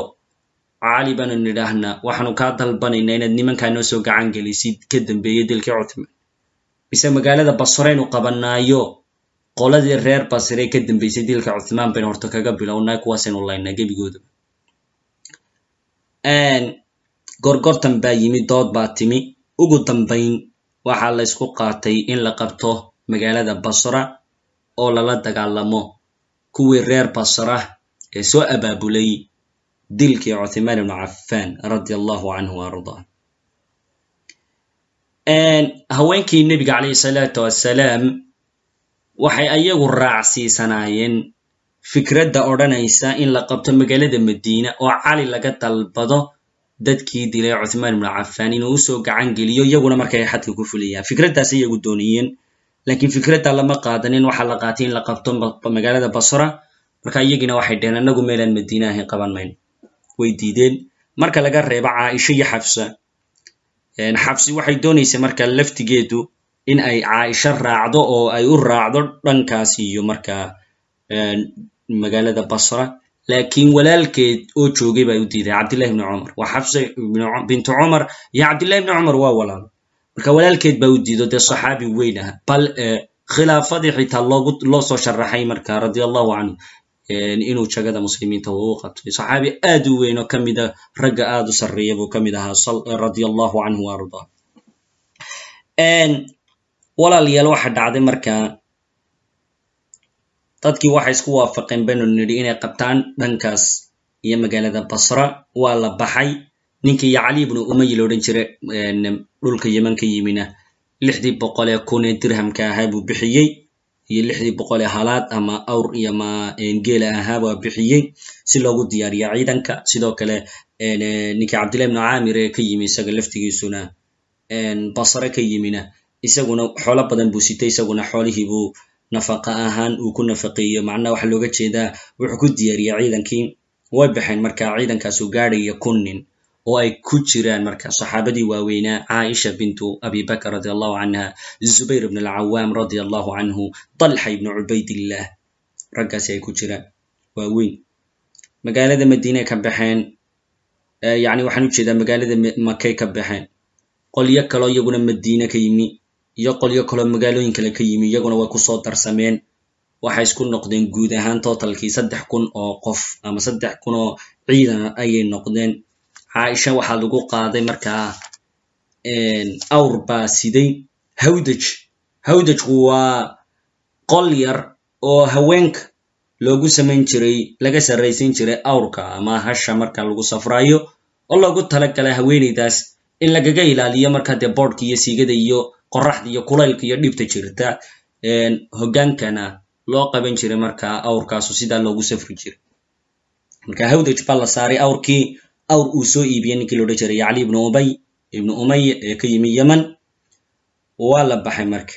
cali baanu nidhaahnaa waxaanu kaa dalbanaynaa inaad nimankaa noo soo gacan gelisid ka dambeeyey dilkii cuthmaan mise magaalada basraynu qabanaayo qoladii reer basree ka dambeysay dilka cuthmaan baynu horta kaga bilownaa kuwaasaynu laynaa gebigooda. Gorgortan baa yimi dood baa timi. Ugu dambayn waxaa la ysku qaatay in la qabto magaalada basra oo lala dagaalamo kuwii reer basra ee soo abaabulay dilkii cuthmaan ibnu cafaan radi allahu canhu ardaa haweenkii nebiga calayhi salaatu wassalaam waxay ayagu raacsiisanaayeen fikradda odhanaysa in la qabto magaalada madiina oo cali laga dalbado dadkii dilay cuthmaan ibnu cafaan inuu u soo gacan geliyo iyaguna markay xadka ku fulayaan fikraddaas iyagu dooniyeen lakiin fikradda lama qaadanin waxaa la qaatay in la qabto magaalada basra. Marka iyagiina waxay dheheen anagu meelaan madiina ahayn qaban mayno way diideen. Marka laga reebo caaisha iyo xafsa xabsi waxay doonaysay marka laftigeedu in ay caaisha raacdo oo ay u raacdo dhankaas iyo markaa magaalada basra. Laakiin walaalkeed oo joogay baa u diiday cabdillahi ibni cumar. Waa xabsa bintu cumar iyo cabdillahi ibni cumar waa walaalo marka walaalkeed baa u diido dee saxaabi weyn ah bal khilaafadii xitaa loogu loo soo sharaxay marka radi allahu canhu inuu jagada muslimiinta uu u qabtay saxaabi aad u weyn oo ka mida ragga aad u sarreeya buu ka mid ahaa radi allahu canhu ardaa walaalayaal waxa dhacday marka dadkii waxay isku waafaqeen baynu nidhi inay qabtaan dhankaas iyo magaalada basra. Waa la baxay. Ninkii cali ibnu umay la odhan jira dhulka yeman ka yimina lixdii boqol ee kun ee dirhamka ahaa buu bixiyey iyo lixdii boqol ee halaad ama awr iyo geela ahaa baa bixiyey si loogu diyaariya ciidanka. Sidoo kale ninkii cabdillahi ibnu caamir ee ka yimi isaga laftigiisuna basre ka yimina. Isaguna xoolo badan buu sitay isaguna xoolihii buu nafaqa ahaan uu ku nafaqeeyo. Macnaha waxa looga jeedaa wuxuu ku diyaariya ciidankii way baxeen marka ciidankaasu gaadhaya kun nin oo ay ku jiraan marka saxaabadii waaweynaa caaisha bintu abi bakr radi allahu canha zubayr ibn alcawaam radi allahu canhu talxa ibnu cubaydillah raggaasi ay ku jiraan waaweyn. Magaalada madiine ka baxeen yani waxaan u jeedaa magaalada makay ka baxeen. Qolyo kaloo iyaguna madiine ka yimi iyo qolyo kaloo magaalooyin kale ka yimi iyaguna way ku soo darsameen. Waxay isku noqdeen guud ahaan totalkii saddex kun oo qof ama saddex kun oo ciidan ayay noqdeen caaisha waxaa lagu qaaday markaa awr baa siday. Hawdaj. Hawdajku waa qol yar oo haweenka loogu samayn jiray laga sarraysiin jiray awrka ama hasha marka lagu safraayo oo loogu talagalay haweeneydaas in lagaga ilaaliyo markaa dee boodhka iyo siigada iyo qoraxda iyo kulaylka iyo dhibta jirta. Hoggaankana loo qaban jiray markaa awrkaasu sidaa loogu safri jiray. Marka hawdaj baa la saaray awrkii awr uu soo iibiyey ninkii loodhan jiray yacli ibnu umay ibnu umay ee ka yimi yeman waa la baxay marka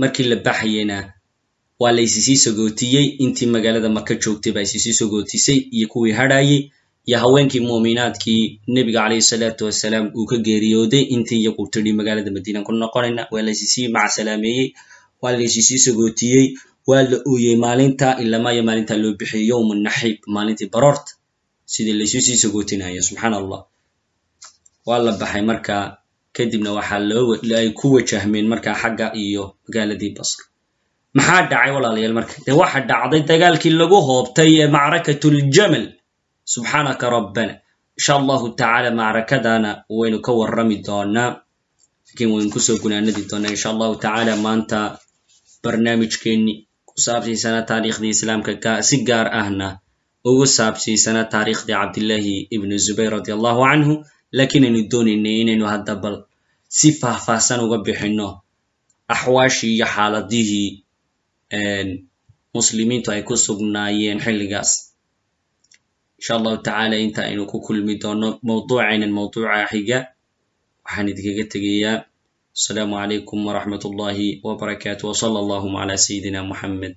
markii la baxayena waa la isisii sogootiyey. Intii magaalada maka joogtay baa isisii sogootisay iyo kuwii hadhaayey. Iyo haweenkii muuminaadkii nebiga calayhi salaatu wasalaam uu ka geeriyooday. Intii iyagu tidhi magaalada madiina ku noqonayna waa la isisii macsalaameeyey waa la isisii sogootiyey waa la ooyey maalinta ilamaayo maalinta loo bixiyey yowm naxiib maalintii baroorta sidii laysu sii sogootinaya subxaan allah waa la baxay marka kadibna waxaa loo ay ku wajahmeen marka xagga iyo magaaladii basra. Maxaa dhacay walaalayaal marka? Dee waxa dhacday dagaalkii lagu hoobtay ee macrakatuljamal subxaanaka rabbana. Insha allahu tacaala macrakadana waynu ka warrami doonaa. Lakiin waynu ku soo gunaanadi doonaa insha allahu tacaala maanta barnaamijkeenni ku saabsiisana taariikhdii islaamka si gaar ahna. Ugu saabsiisana taariikhdii cabdillahi ibnu zubayr radi allahu canhu lakiin aynu doonaynay inaynu hadda bal si faahfaahsan uga bixinno axwaashii iyo xaaladihii muslimiintu ay ku sugnaayeen xilligaas. Insha allahu tacaala inta aynu ku kulmi doono mawduucaynan mawduuca xiga waxaan idinkaga tegayaa asalaamu calaykum waraxmat ullahi wbarakaatu wsala allahuma cala sayidina muxamed